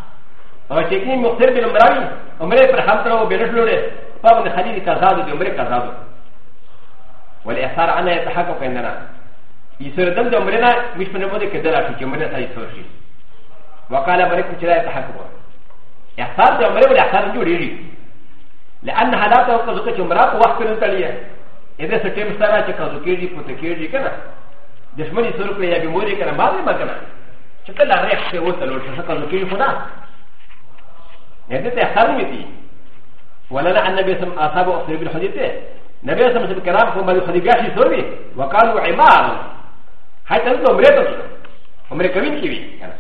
او چې کوم مختر بن عمراوي عمره پر خاطر او بیرټلو لري په باندې حدیث کازادو د عمره کازادو والاثار عنه يتحقق عندنا イソルダムダムレナ、ミシュナボディケデラフィチュメナサイソシ。ワカラバレクチュラタハコア。ヤサルダムレナサンジュリリ。ランハラタオカズケチュムラコワクルンタリア。エレステムスタラチェカズケジプテケジケナ。デスマリソルクレヤビモリケナマリマガナ。チェカラレクセウォトロシャカズケジフォナ。エレステムスタラミティ。ワランアナベスムアサボオセブルハディテ。ナベスムスキャラフォンバルハディガシソリ。ワカルウエマー。حتى انت امريكا امريكا وين كيفي انا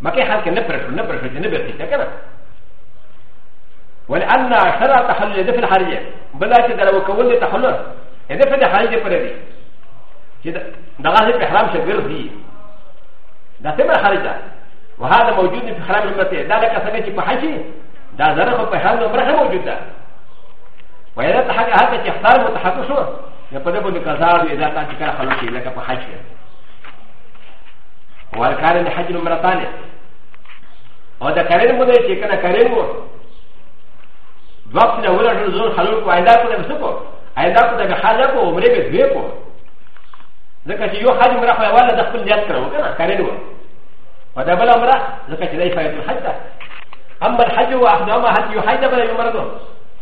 ما كان حالك نبرش نبرش نبرش كذا ولان شرع تحلل دفن حاليا بلا كده لو كون تحلل دفن حاليا فردي كده ده غازي في حرام شغير فيه ده تمر حاليا وهذا موجود في حرام المتي ده لك سميت بحشي ده زرق في حرام المرحله موجود ده وإذا تحقق هذا اختار متحقق شو ا ل ا ب ن ك ز ا ر إ ذ ا تاتيك خلوشي لك بحجر وكان الحجر مرتان وذا كريم مدرسي كان كريم وقت الاولى الزول خلوك وعندك بسكو عندك بحالك ومريك بيكو ذكا شيو حجم راح ولا دخل يذكر وكان كريم وذا بلا مراه ذكا شيء لا يفعل الحجر اما الحجر واحدهما هل يحجر ولا يمرضه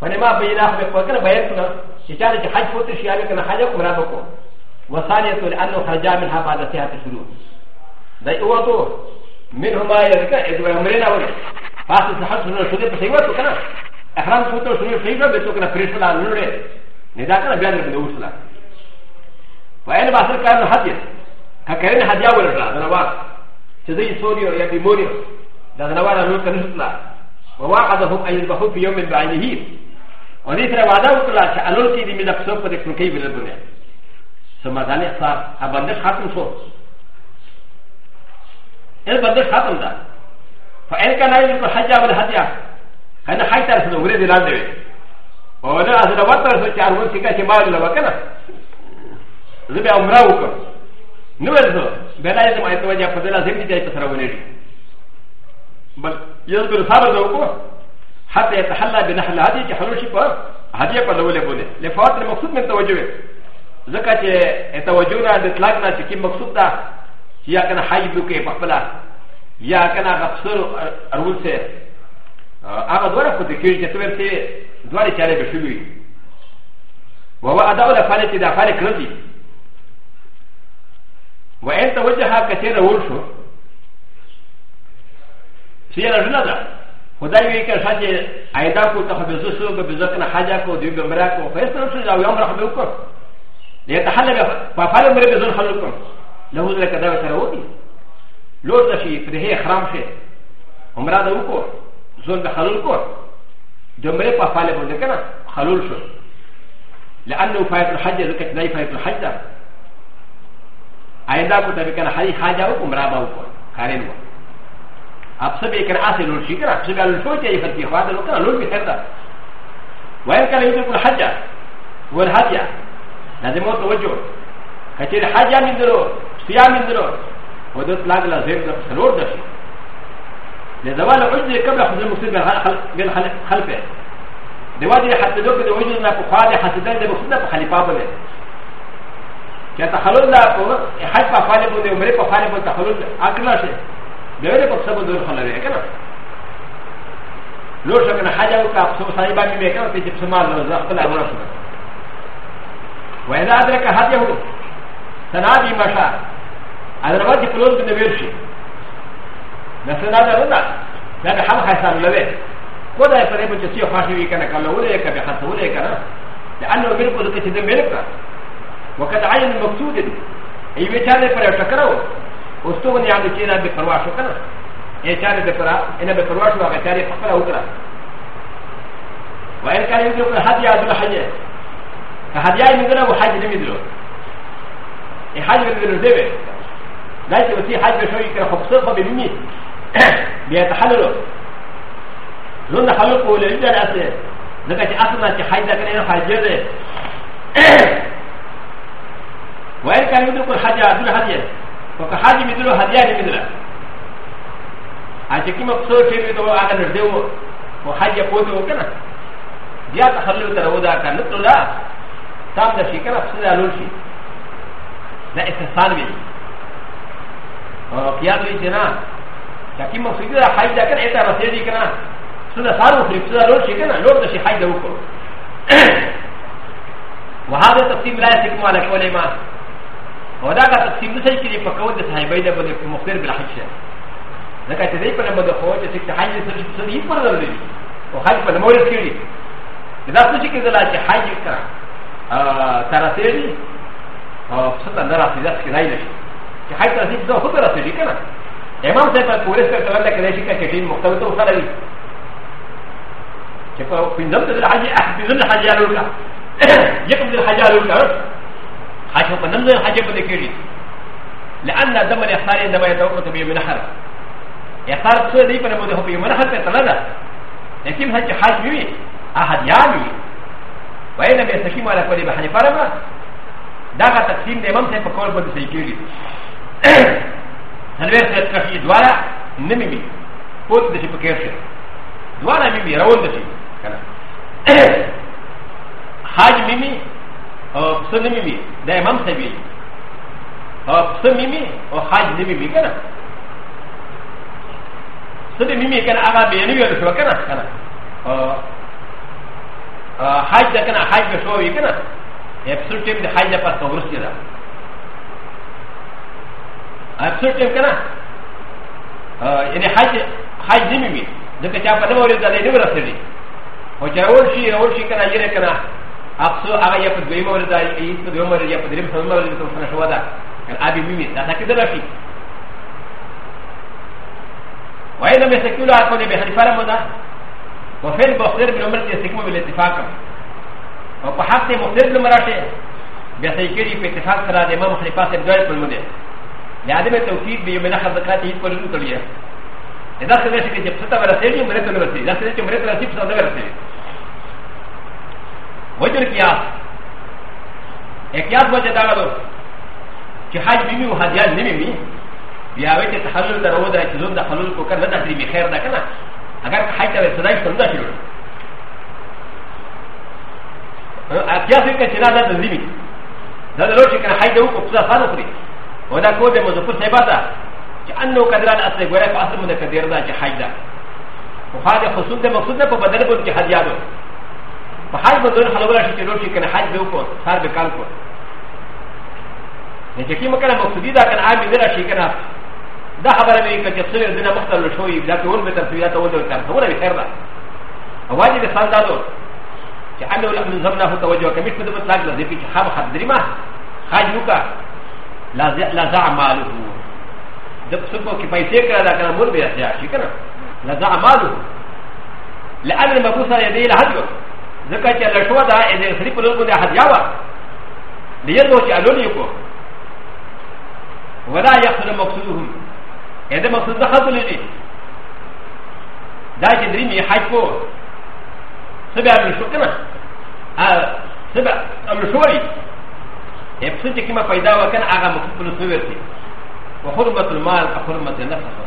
فلما بين اخر فكر بيتنا يكون هناك فوت الشيعه كان حاجه مرابكو وثانيه لانه خرج يكون هناك صحه الشروط إيه داي اوتو منهما آية يذكر ادوى امرنا ولا فاس صحه الشروط شده يكون هناك احرام فوت الشروط سيوتو بتو كان فريشلا نوري ندا كان بيان من اوصلا يكون هناك كان حديث كان حديا ولا لا نوار تزي سوريو يا بيموريو ده نوار يكون هناك شطلا وواعدهم ان يذبحوا يكون هناك بعينه و ن ي ت ر و ا د ا و ك ل ا ش ا ل و ك ي د م ي ل ا ف س و ف د ك ر ك ي ب ل د و ن ي سمادان ا خ ا ر ا ب ن د ش ختم شو ا ل ب ن د ش ختم ده ف ا ل ك ا ن ا ي ك ح ج ا ب ا ل ح ج ا كان ح ي ت ر س ن و ر د ل ا ن د و و ن ا ز ل و ا ت ر س ش ا ر و ن ك ا ش م ا ل ل و ك ن ا ز ب ي ع م ر ا و ك ن و ر ز و ب ل ا ي ز م ا ي ت و ج ا ف د ل ا ز م ي د ي ت ر و ن ي بل يزبر ص ا ب ر ز و ك حتى يتحلى بنحل هذه كحلوشي فهو هذه فلوله بوله لفوات المقصود من توجهه ذكرت توجهنا لإطلاقنا تكي مقصود ده يا كان حي بلوكي بقبلا يا كان غفصر رول سي هغه دوره خو د کېږي چې ته ورته دوه چارې به شوي وهو أداء الأفعال إذا أفعال كرزي وإن توجه كثيرا ورشو سيئة جنة و دا یوی که شاید عیدا کو تا خب زوسو به بزرگ نه حاجا کو دیو به مرا کو فیس نو شو او امر خبر کو نه تحل به فعل مر به زون خلق کو له ذل کدا و سره ودی لو د شی فره احرام شه عمره دا کو زون به خلل کو دمره په فعل بده کنه خلل شو لانه فایت الحج ذکر دای فایت الحج عیدا کو تا کنه حاجا کو مرا با کو خارین کو アプセビーからアセルシーからアプセビーのフォーティーファティファーのローカルビヘルダー。ワイカレートのハジャー、ウォルハジャー、ナデモトウジョー、カチェルハジャーミンドロー、スヤミンドロー、ウォドスラグラゼルダー、ローダシー。で、ザワーのウジでカブラフズムスがハルペ。で、ワディハテドクでウジのナポファーでハテダンでムスナポハリパブレ。キャタハロンダー、ハイパファレブでウメレパファレブでハロンダー、アクラシー。であれば、そのドルハラレーカー。ロシアのハジャーカー、そのサイバーメーカー、ピッチマーズ、アフターラーシャー。وإذا أدرك هذا هو سنادي مشاء على رواج فلوس من ويرشي نسنادى لنا لأن حال حسان لبيت ولا يفرق بين جسيم خاشي كان كلا ولا يكبر حتى ولا يكبر لأنه ملك ولا تجد ملك وقد عين مقصود أي بيتان يفرق شكره وستغني يعني عن الشيء بفرواش وكنا إن شاء الله بفرا إن بفرواش وغتاري فقرا وكرا وإن كان يمكن هدي عبد الحجة فهدي يمكن أبو حج لم يدلو الحج إيه بدلو دبي لا يصير حج بشوي كرا خبصة فبيمي بيتحللوا لون خلق ولا يجدر أصله لكن أصلا حج ده كان حجة وإن كان يمكن الحج عبد الحجة فقط حاجي مثله هدية مثله حاجي كم أبصر شيء مثله أنا نرده وحاجي قوته وكنا بیا تخلل تر ودا کا نتلو لا تام د شکر افسد الول شي دا استحسان وی او بیا دوی جنا ککی مقصود دا حج دا کنه ایتا رسې دی کنه سونه سارو خریب سره لول شي کنه لور د شي حج دا وکړو وهذا تقسيم لا يتكم على كل ما و دا که تقسیم نه شي چې په کول د صاحبای د باندې په مخبر بل حج شه ځکه چې دې په لمه د خو چې چې حج سره څه دی پر درلې او حج په لمه ورس کړي دا څه چې کله چې حج کړه ا تراتېږي او څه ته نه راځي ځکه نه لشي چې حج ته ځي دوه خبره راځي کنه امام صاحب په ورس کې کله کله شي کې ټین مختلف ته وصل وي چې په پنځم د حج احد د حج الوکا یکم د حج الوکا حج په نن ځای حج باندې کېږي لأن دم الإحصار عندما يتوقف بيوم النحر إحصار څه دی په نمونه په یوم النحر ته تلنه لیکن حج حج وي احد یان وي وإنه بيستقيم على كل بحنيفة ربا دغه تقسیم د امام صاحب په کول باندې صحیح کېږي هنویر صاحب کښې دواړه نه مې وي پوت د شي په کې شي دواړه مې وي روان د شي کنه حاج مې او پسه نه میمي دا امام صاحب وي او پسه میمي او حاج نه میمي که نه پسه د میمي که نه هغه بیا نه ویل شوه که نه که نه حاج ده که نه حاج به شوه وي که نه اپسل ټیم د حاج لپاره وروستې ده اپسل ټیم که نه یعنې حاج حاج نه میمي ځکه چې په نه اورېدلی نه ورسېږي او چې راول شي راول شي که نه یېره که نه اقصو هغه یا په دویمه ورځ یا په دویمه ورځ یا په دریم سمه ورځ ته څنګه شو ده کله ابي ميمي دا څنګه کېدل شي وای لم يسكلوا اكو به حنفاله مدا وفعل بخير من عمر يسكموا بالاتفاق او په حق مختلف لمراشه بیا صحیح کړي په اتفاق سره د امام حنیفه صاحب دوی په مده یادم توکید به یمنه خلقات هیڅ پر نه کړی دا څنګه چې په ستاره سره مرته ورسېږي دا څنګه چې مرته ورسېږي څنګه ورسېږي وجر قیاس قیاس وجه دا غو چې حج بیمي او حدیان نه بیمي بیا وې ته تحلل درو دا چې زوم د حلول کو کنه نه تدریمي خیر دا کنه اگر حج ته ورسای څنګه شي قیاس کې چې دا تدریمي دا له چې کنه حج ته وکړه څه خانه کړی ودا کو دې مزفر صاحب دا چې انو کدران اصل ګوره په اصل مونږ کدیر دا چې حج دا خو حاجه خصوص د مقصود په بدل بول کې حج یادو په حج به دون خلوه شي چې روټ شي کنه حج به وکړو سار به کال کو نه چې کوم کنه مقصودی دا کنه عام دې راشي کنه دا خبره مې کچې څو دنه مختل شوې دا ټول به تفصیلات اول ډول کار ټول به خیر ده واجب سال دادو چې انه لم نظمنا هو توجه کمیټ په دې مطلق لږ دې چې خام حضرې ما حج وکړه لا زعم ماله د څه کو کې پیسې کړه دا کنه مول به احتیاج کنه لا زعم ماله لأن المبوس على يديه لهجر ځکه چې لښوه دا د سړي په لور باندې هدیه وه د یدو چې الون یې کو ولا یحصل مقصودهم یې د مقصود څخه بلې دا چې درې مې حج کو څه بیا مې شو کنه څه بیا مې شوې یې په څه کې ما پیدا وکړ هغه مقصود په لور ورته وحرمة المال كحرمة النفس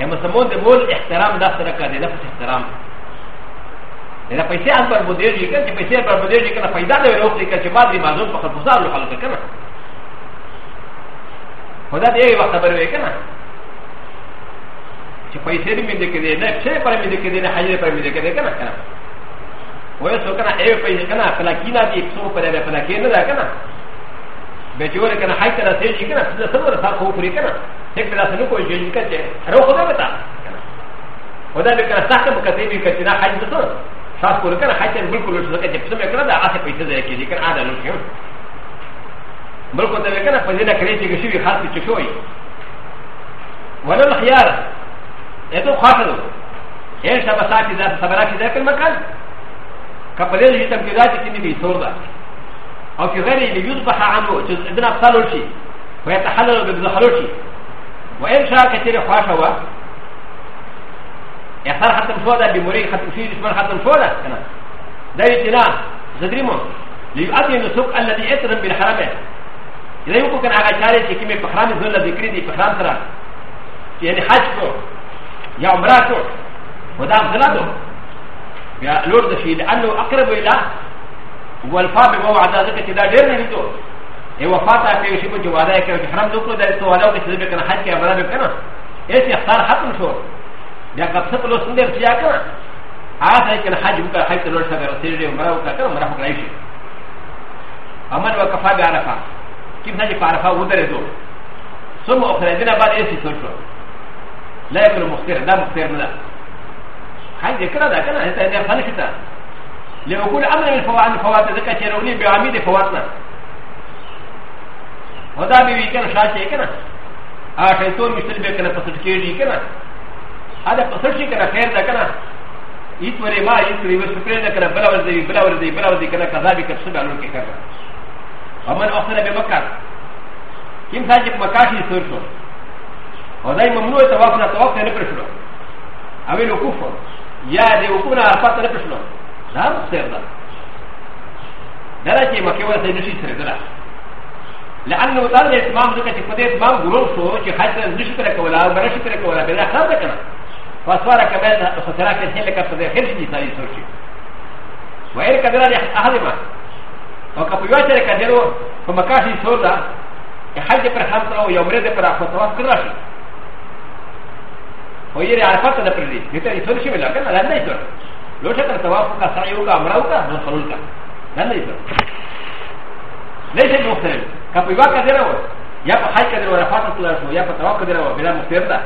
يا مسلمون دي بول احترام ده سرقة دي نفس احترام ل ا ف ي س ي ا ن ب ر ب د ي ر ي ك ن ك ف ي س ي ا ن ب ر ب د ي ر ي ك ن ف ا ي د ا د ي ر و ك ي ك ن ك ب ا د ر ي ما ز و ن ف خ ل ف ز ا ر ل ح ل ك ن ا و د ا د ي ر ي و ق ت ب ر و ي ك ن ا ك ف ي س ي ا ن م د ك د ي ن ا ش ي ب ر م د ك د ي ن ا ح ي ر ب ر م د ك د ي ك ن ا ك ن ا و ي س و ك ن ا ا ي ف ي س ك ن ا ف ل ا ك ي ن ا د ي س و ب ر ا ف ل ا ك ي ن ا ك ن ا ب ج و ر ك ن ا ح ي ت ر ا س ي ج ي ك ن ا س س ب ر س ا ك و ف ر ي ك ن ا ت ك ب ر ا س ن و ك و ج ي ك ن ا ر و خ د ا ب ت ا و د ا د ي ك ن ا س ا ك م ك ت ي ب ي ك ت ن ا ح ي ر ب ر م د ك د ي ن ا サスコルから入ってるブルコルスだけで、プレゼントが汗ピッツェキリカアダルシュン。ブルコルから、パジェラクレイティグシュウィハッピチュシュウィ。ワラルヒアラ、エトハルド、エルシャバサキザ、サバラキザキマカン、カパレルシタキザキキビソーダ。アキュレリリユーバハアム、チュズエナサルシー、ウェタハルドズハルシー。وإن شاء كثير خاشوا اخر ختم شو ده بیماری ختم شوی دشمن ختم شو ده کنه دا اطلاع زدریمو لیعطی نسوک الذي اترم بالحرمه دا یو کو کنه هغه چاره چې کیمه په حرام ځل ذکر دي په حرام سره یعنی حج کو یا عمره کو ودا غلطو یا لور د شي لانه اقرب الى والفا بموعد ذلك دا ډیر نه دي اے وفات ہے کہ شبو جو وعدہ ہے کہ حرم دو کو دے تو وعدہ کہ شبو کنه حج کے عمره کنه ایسے اختار ختم شو やがさとのすんでるしやかあさいかんはじむかはいとのさがらせるよ、まらうかか、まらうかいし。あまりはかファビアラファ。きんなじパラファウダレド。そのおかれでなばれしとしょ。ライブのモステルダムフェルムだ。はいでからだから、えたいな、話した。لأقول أمر الفوات الفوات ذكا تيروني بعميد فواتنا وذا بيكنا شاشة كنا آه شيطان مشتري بيكنا فسد كيري كنا هذا قصرشي كان خير ده كان يتوري ما يتوري وسفرين كان بلا وزي بلا وزي بلا وزي كان كذابي كسب على الكي كان ومن أخذ بمكان كم ساجب مكاشي سرشو وده ممنوع توافنا توافنا نبرشلو أولو كفو يا دي وكونا عرفات نبرشلو لا بصير ده دا چې مکه ورته نشي سره ده لانه دا د اسلام ځکه چې په دې اسلام ګورو شو چې حج نشي تر کولا او بل شي تر کولا به نه خبره کنه فاصفر كمان خسرا كثير لك فده خير شيء ثاني سوشي وغير كدرا أحدما وكفي واشر كدرو فما كاشي سودا يحج پر خمسة أو يوم رد پر فتوات كراشي ويري عرفت ده پردي يتا يسوشي ولا كنا لن يسور لو شكر توافق کا سعيو کا عمراو کا نصلول کا لن يسور ليس مختلف كفي واكدرو يا فحج كدرو عرفت كراشي يا فتوات كدرو بلا مختلف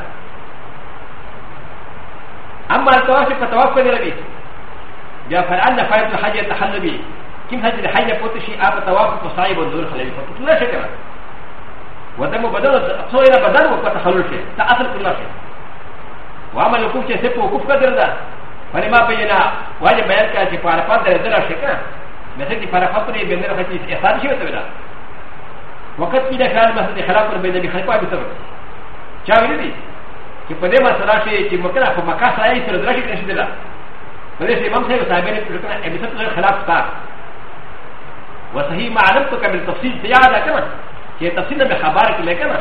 اما ت فتواف كذا ربي بیا فرعنا فائد الحج يتحل بي كم حج الحج فوتشي اب تواف تصايب الدور خلي فوت لا شك ودم بدل صوير بدل وتحلل شيء تاثر كل شيء وعمل الكوف شيء سبو كوف كذا ده فلما بينا واجب بيان في شيء فارفات ده ده شك مثل دي فارفات بين بين الحج احسان شيء وتبدا وقت كده كان مثل خلاف بين الحج وبسبب شاوري چې په دې مسله شي چې مکه په مکه سره یې سره درشي کړی دی په دې امام صاحب صاحب نے پوچھا کہ ابھی تک خلاف تھا وصحیح معلوم تو کبھی تفصیل سے یاد ہے کہ کہ تفصیل میں خبر کے لے کے نا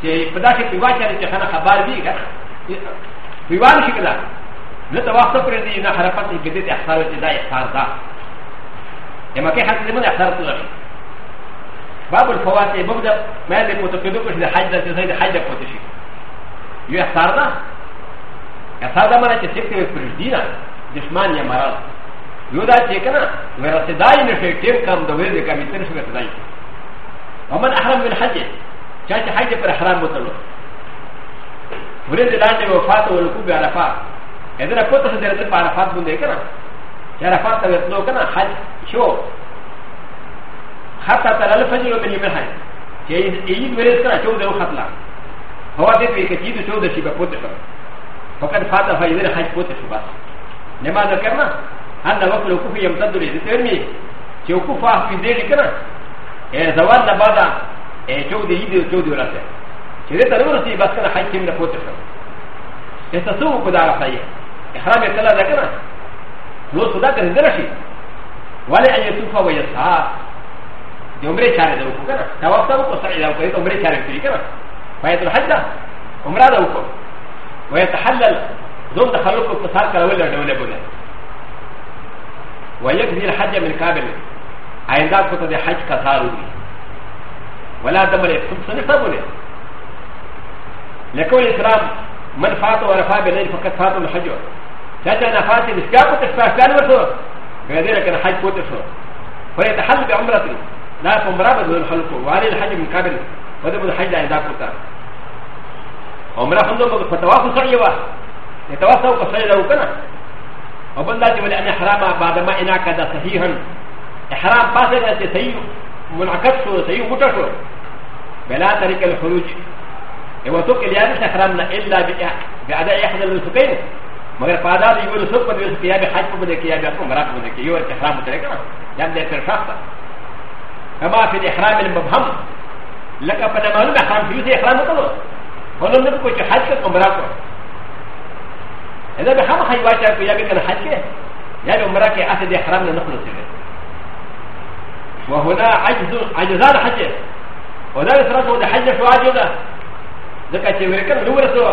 کہ پدا کے پیوا چاہے کہ خانہ خبر بھی ہے پیوا نہیں کلا نہ تو واسطہ پر دی نہ حرفت کی بدت احسار کی دای احسار تھا یہ مکہ حد میں احسار تو ہے باب الفواتح باب میں نے کو تو کچھ حج سے حج کو تشی یو اثر ده اثر ده مانا چه سکتی وی پرشدی نه دشمن یا مرض یو دا چه که نه وی رسدائی نشه تیم کم دو ویرده کمی ترش وی رسدائی ومن احرام من حجه چا چه حجه پر احرام متلو ورده لانده وفات و لکوب عرفات ادنا پتہ سے درد پر عرفات بندے کنا چه عرفات تا ویتنو کنا حج شو حتی تلال فجر و منی من حج چه اید ورد کنا چو درو خطلا هو ده في كتير شو ده شيء بقوته فقد فات فايدة حج قوته شو بس لما ذكرنا أن وقت الوقوف يمتد لترمي شوكوفا في ذلك كنا زوال نبادا شو ده يدي شو ده ورثة شو ده تنورسي بس كنا حج كم بقوته شو استسوق كدارة خير إحرام يتلا ذكرنا لو صدا كده درشي ولا أن يسوف ويسعى دي عمره شارع ده وكنا توقف توقف سعيد وكنا عمره شارع كده ويتحلل عمره ده وكم ويتحلل زوم تخلق اقتصاد كراول ده ولا بولا ويكفي الحج من كابل عيندا كنت ده حج كثار ولا دم الاسلام سنه بولا لكن الاسلام من فات ورفع بليل فقد فات الحج تاتا نفاتي بسكاكو تشفى كان وصور فيذلك الحج فوت وصور ويتحلل بعمرته لا فمرابط من الخلق وعليه الحج من كابل و د ب د حج د ادا کوتا عمره هم د فتوا خو سره یو د توا سره کو سره یو کنه او بل داتي ولې ان احرام بعد ما انا کدا صحیحا احرام پاسه ده چې صحیح منعکس شو صحیح وټه شو بلا طریق الخروج یو تو کې لري احرام نه الا باداء احد الرسوکین مگر فادا د یو رسوک په دې کې یا به حج په دې کې یا به عمره په دې کې یو احرام ته کنه یا د پر شخص کما فی الاحرام المبهم لکه په دمانو د خام پیوز هناك وکړو هلو نه کو چې حج کې عمره کو اذا به هناك حج واچا کو یا به کنه حج کې یا به عمره هناك اته د احرام نه نخلو سره وهنا عجز عجزان حج ودا هناك د حج شو عجزه ځکه چې ورکه نو ورسو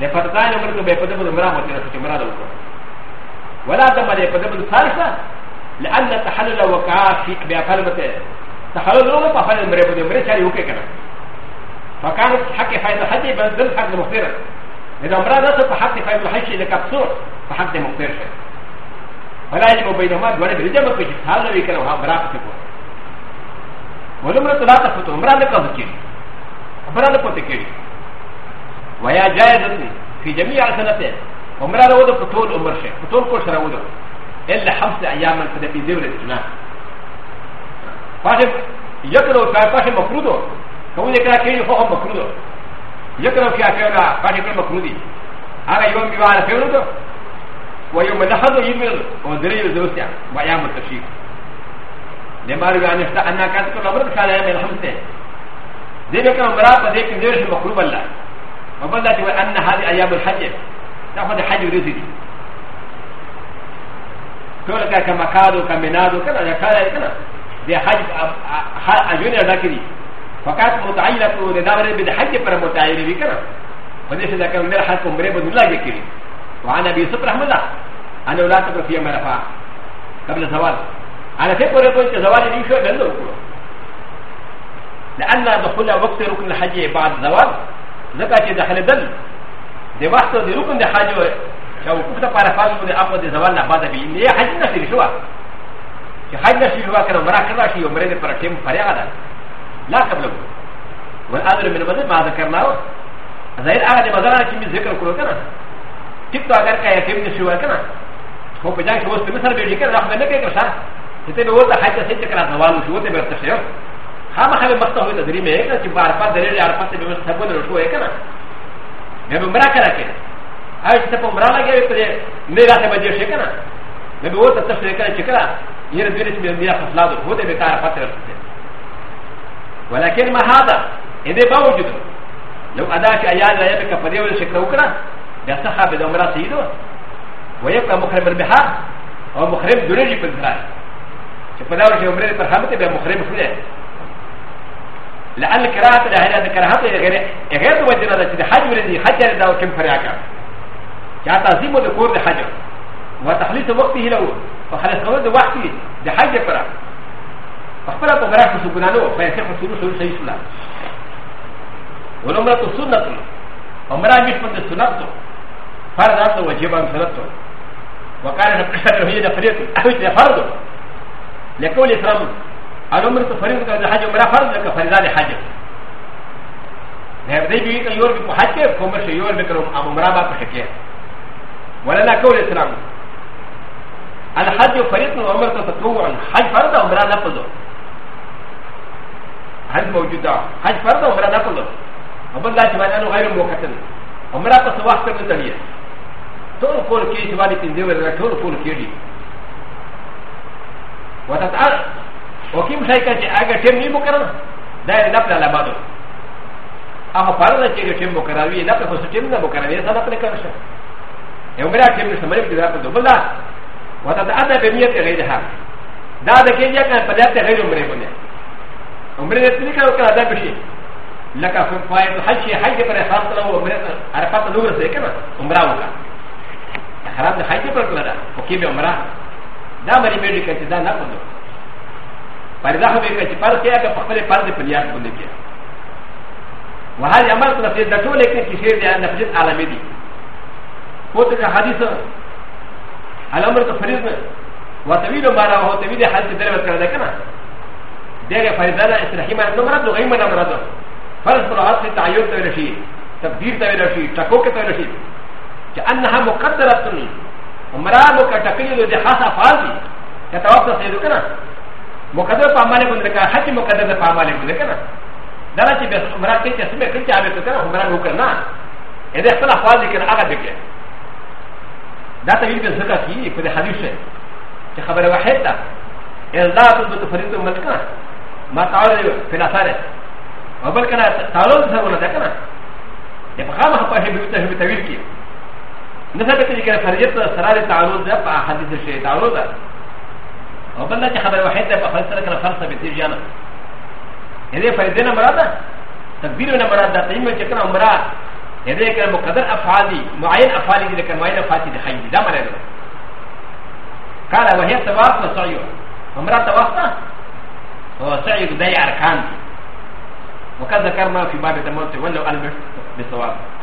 نه فرضان هناك به په دمانو عمره مو چې عمره وکړو ولا دم عليه هناك دمانو ثالثه لأن التحلل وقع في بأفعال متى تحول لغه په حال مری بده مری چاري وکړه کنه فكان حق فائده حج بدل حق مختار اذا امرا ده په حق فائده حج له کپسو په حق مختار شه ولا يجب بينهما دوره بلجه مکه چې حال وی کنه ها برا پته کو ولمره طلاق فتو امرا نه کوم کې امرا نه پته کې ويا جائز في جميع سنته امرا له فتول عمر شه فتول کو شرع وده الا خمس ايام من فدي ذورتنا فاشل يقرأ فاشل مفروضه كون يقرأ كي يفهم مفروضه يقرأ في أشياء فاشل مفروضي يوم بيبقى على ويوم نحضر يمر ودري زوجته وأيام التشريف لما روي عن إفتاء أن كانت كل أمر بشأن أيام الحمد دي بكرة مرأة فديك زوجة الله وبدأت أن هذه أيام الحج تأخذ حج ورزق كما كادوا كمنادوا كذا كذا كذا でハジアジュニアだけに、ファカットもたいらとねだれでハジパラもたいらびから、ファネシダカメラハコムレブンラジキリ、ファアナビスプラムダ、アナラトフィアマラファ、カブラザワー、アナフェポレブンチザワーにしょだの。لأن دخول وقت ركن الحج بعد زوال زكاة دخل دل دي وقت دي ركن الحج شو كنت فارفان من أقوى دي زوال بعد بي إن هي حج نخير شوى چې حج نشي جوړ کړو مرا کړل شي عمره دې پر ټیم فریا ده لا قبل و امر من مده ما ذکرنا ظاهر هغه دې مزه چې می ذکر کړو کنه ټیک تو اگر کا یتیم نشي وای کنه خو په ځای کې اوس تم سره دې کې راځم نه کې کړه چې ته وته حج څه چې کړه نو والو شو ته برته شو خامخا به مخته وي درې مې کنه چې بار پات درې یار پات به مست په درو شو کنه مې به مرا کړه کې اې ته په مرا لګې پرې نه راته به دې شي کنه مې به وته تفریق کړه چې کړه يرى زينت يكون هناك خصلاده هو ده بيتعرف فترة ولكن ما هذا إذا باوجد لو أداك أيان لا يبقى فريو الشكل وكرا بيصحى بالأمراء سيده ويبقى مخرم البحار أو مخرم درجي في الزراعة فلاو شيء أمرين فرحمته بيا مخرم شوية لأن الكراهة لأهل الكراهة غير غير وجدنا ده حج ولدي حج لدى وكم فريعك كاتا زيمو دكور ده حجر وتحليل وقته له فخلص قول وقته لحاجة فرا فقبل أبو غراك سبنانه فيسيح سلوس سيس الله والأمرة السنة أمرا مشمد السنة فرد أصلا وجيبا سنة وقال نقشة الهية فريق أهوش فرض لقول إسلام الأمرة فريق الحاجة أمرا فرض لك فريضان حاجة لأنه يقول لك يوربك حاجة كومرش يوربك أمرا ما بشكيه ولا لا قول إسلام الحج فريق من عمر تتطوع حج فرد عمره نفذه حج موجود حج فرد عمره نفذه أبو الله جمال أنه غير موقتن عمره تسواح تبن تليه تقول قول كي جوالي تنزيو لك تقول قول كي دي وتتعال وكيم شايكا شيء أجا تم نيمو كرن دائر نبلا لبادو أما فرد شيء تم مكراوي نبلا خسو تم نبلا مكراوي سنبلا كرشا عمره تم نسمريب جدا تدو بلا وتتأتى بنية غيرها دا د کې یا کنه په دې ته غیر عمره باندې عمره دې څه کړو کنه دا بشي لکه په فائد حج شي حج پر خاص له عمره عرفات ته دوبره ځای کنه عمره وکړه خراب د حج پر کړه او کې به عمره دا مری به دې کې دا نه پدو پر دا به کې پر کې هغه په خپل پر دې پلیات باندې کې وهذا عمل تنفيذ د ټول کې چې شی دې نه پدې عالمي دي هو ته حدیث الامر تو فریض میں و تبید مارا ہو تبید حال کی درمت کر دے کنا دے گا فریضانہ اصلاحی میں نہ مرد غیم نہ مرد فرض صلاحات سے تعین تو رشی تبدیر تو رشی ٹکو کے تو رشی کہ انہا مقدرت تنی مرادو کا ٹکلی دو دے خاص افعال دی کہ تواب تو سیدو کنا مقدر پا مالے بندے کا حق مقدر پا مالے بندے کنا دارا چی بیس مراد کے چسمے کل چاہے تو کنا مراد ہو کرنا ادھے اصلاح افعال دی کنا آگا دکھے だというと、そかき、これ、ハリシェ。じゃ、はばれはへった。えらと、と、フリット、マツカ。また、あれ、フェラサレ。わばかな、たろう、さまな、だかな。で、パカマハパヘビュータ、ヘビュータ、ウィキ。なぜか、ファリット、サラリ、タロウザ、パハディシェ、タロウザ。わばな、じゃ、はばれはへった、パファルサラ、ファルサビティジャナ。え、ファリディナ、マラダ。たびるな、マラダ、たいま、チェックな、マラダ。ا ل ي ك ن مقدر أ ف ع ا ل ي معين أ ف ع ا ل ي لكن معين أ ف ع ا ل ي لحي لا معنى له قال وهي تواف وسعي امرأة توافنا هو سعي داي أركان وقد ذكرنا في باب التموت ولو ألبس بالتواف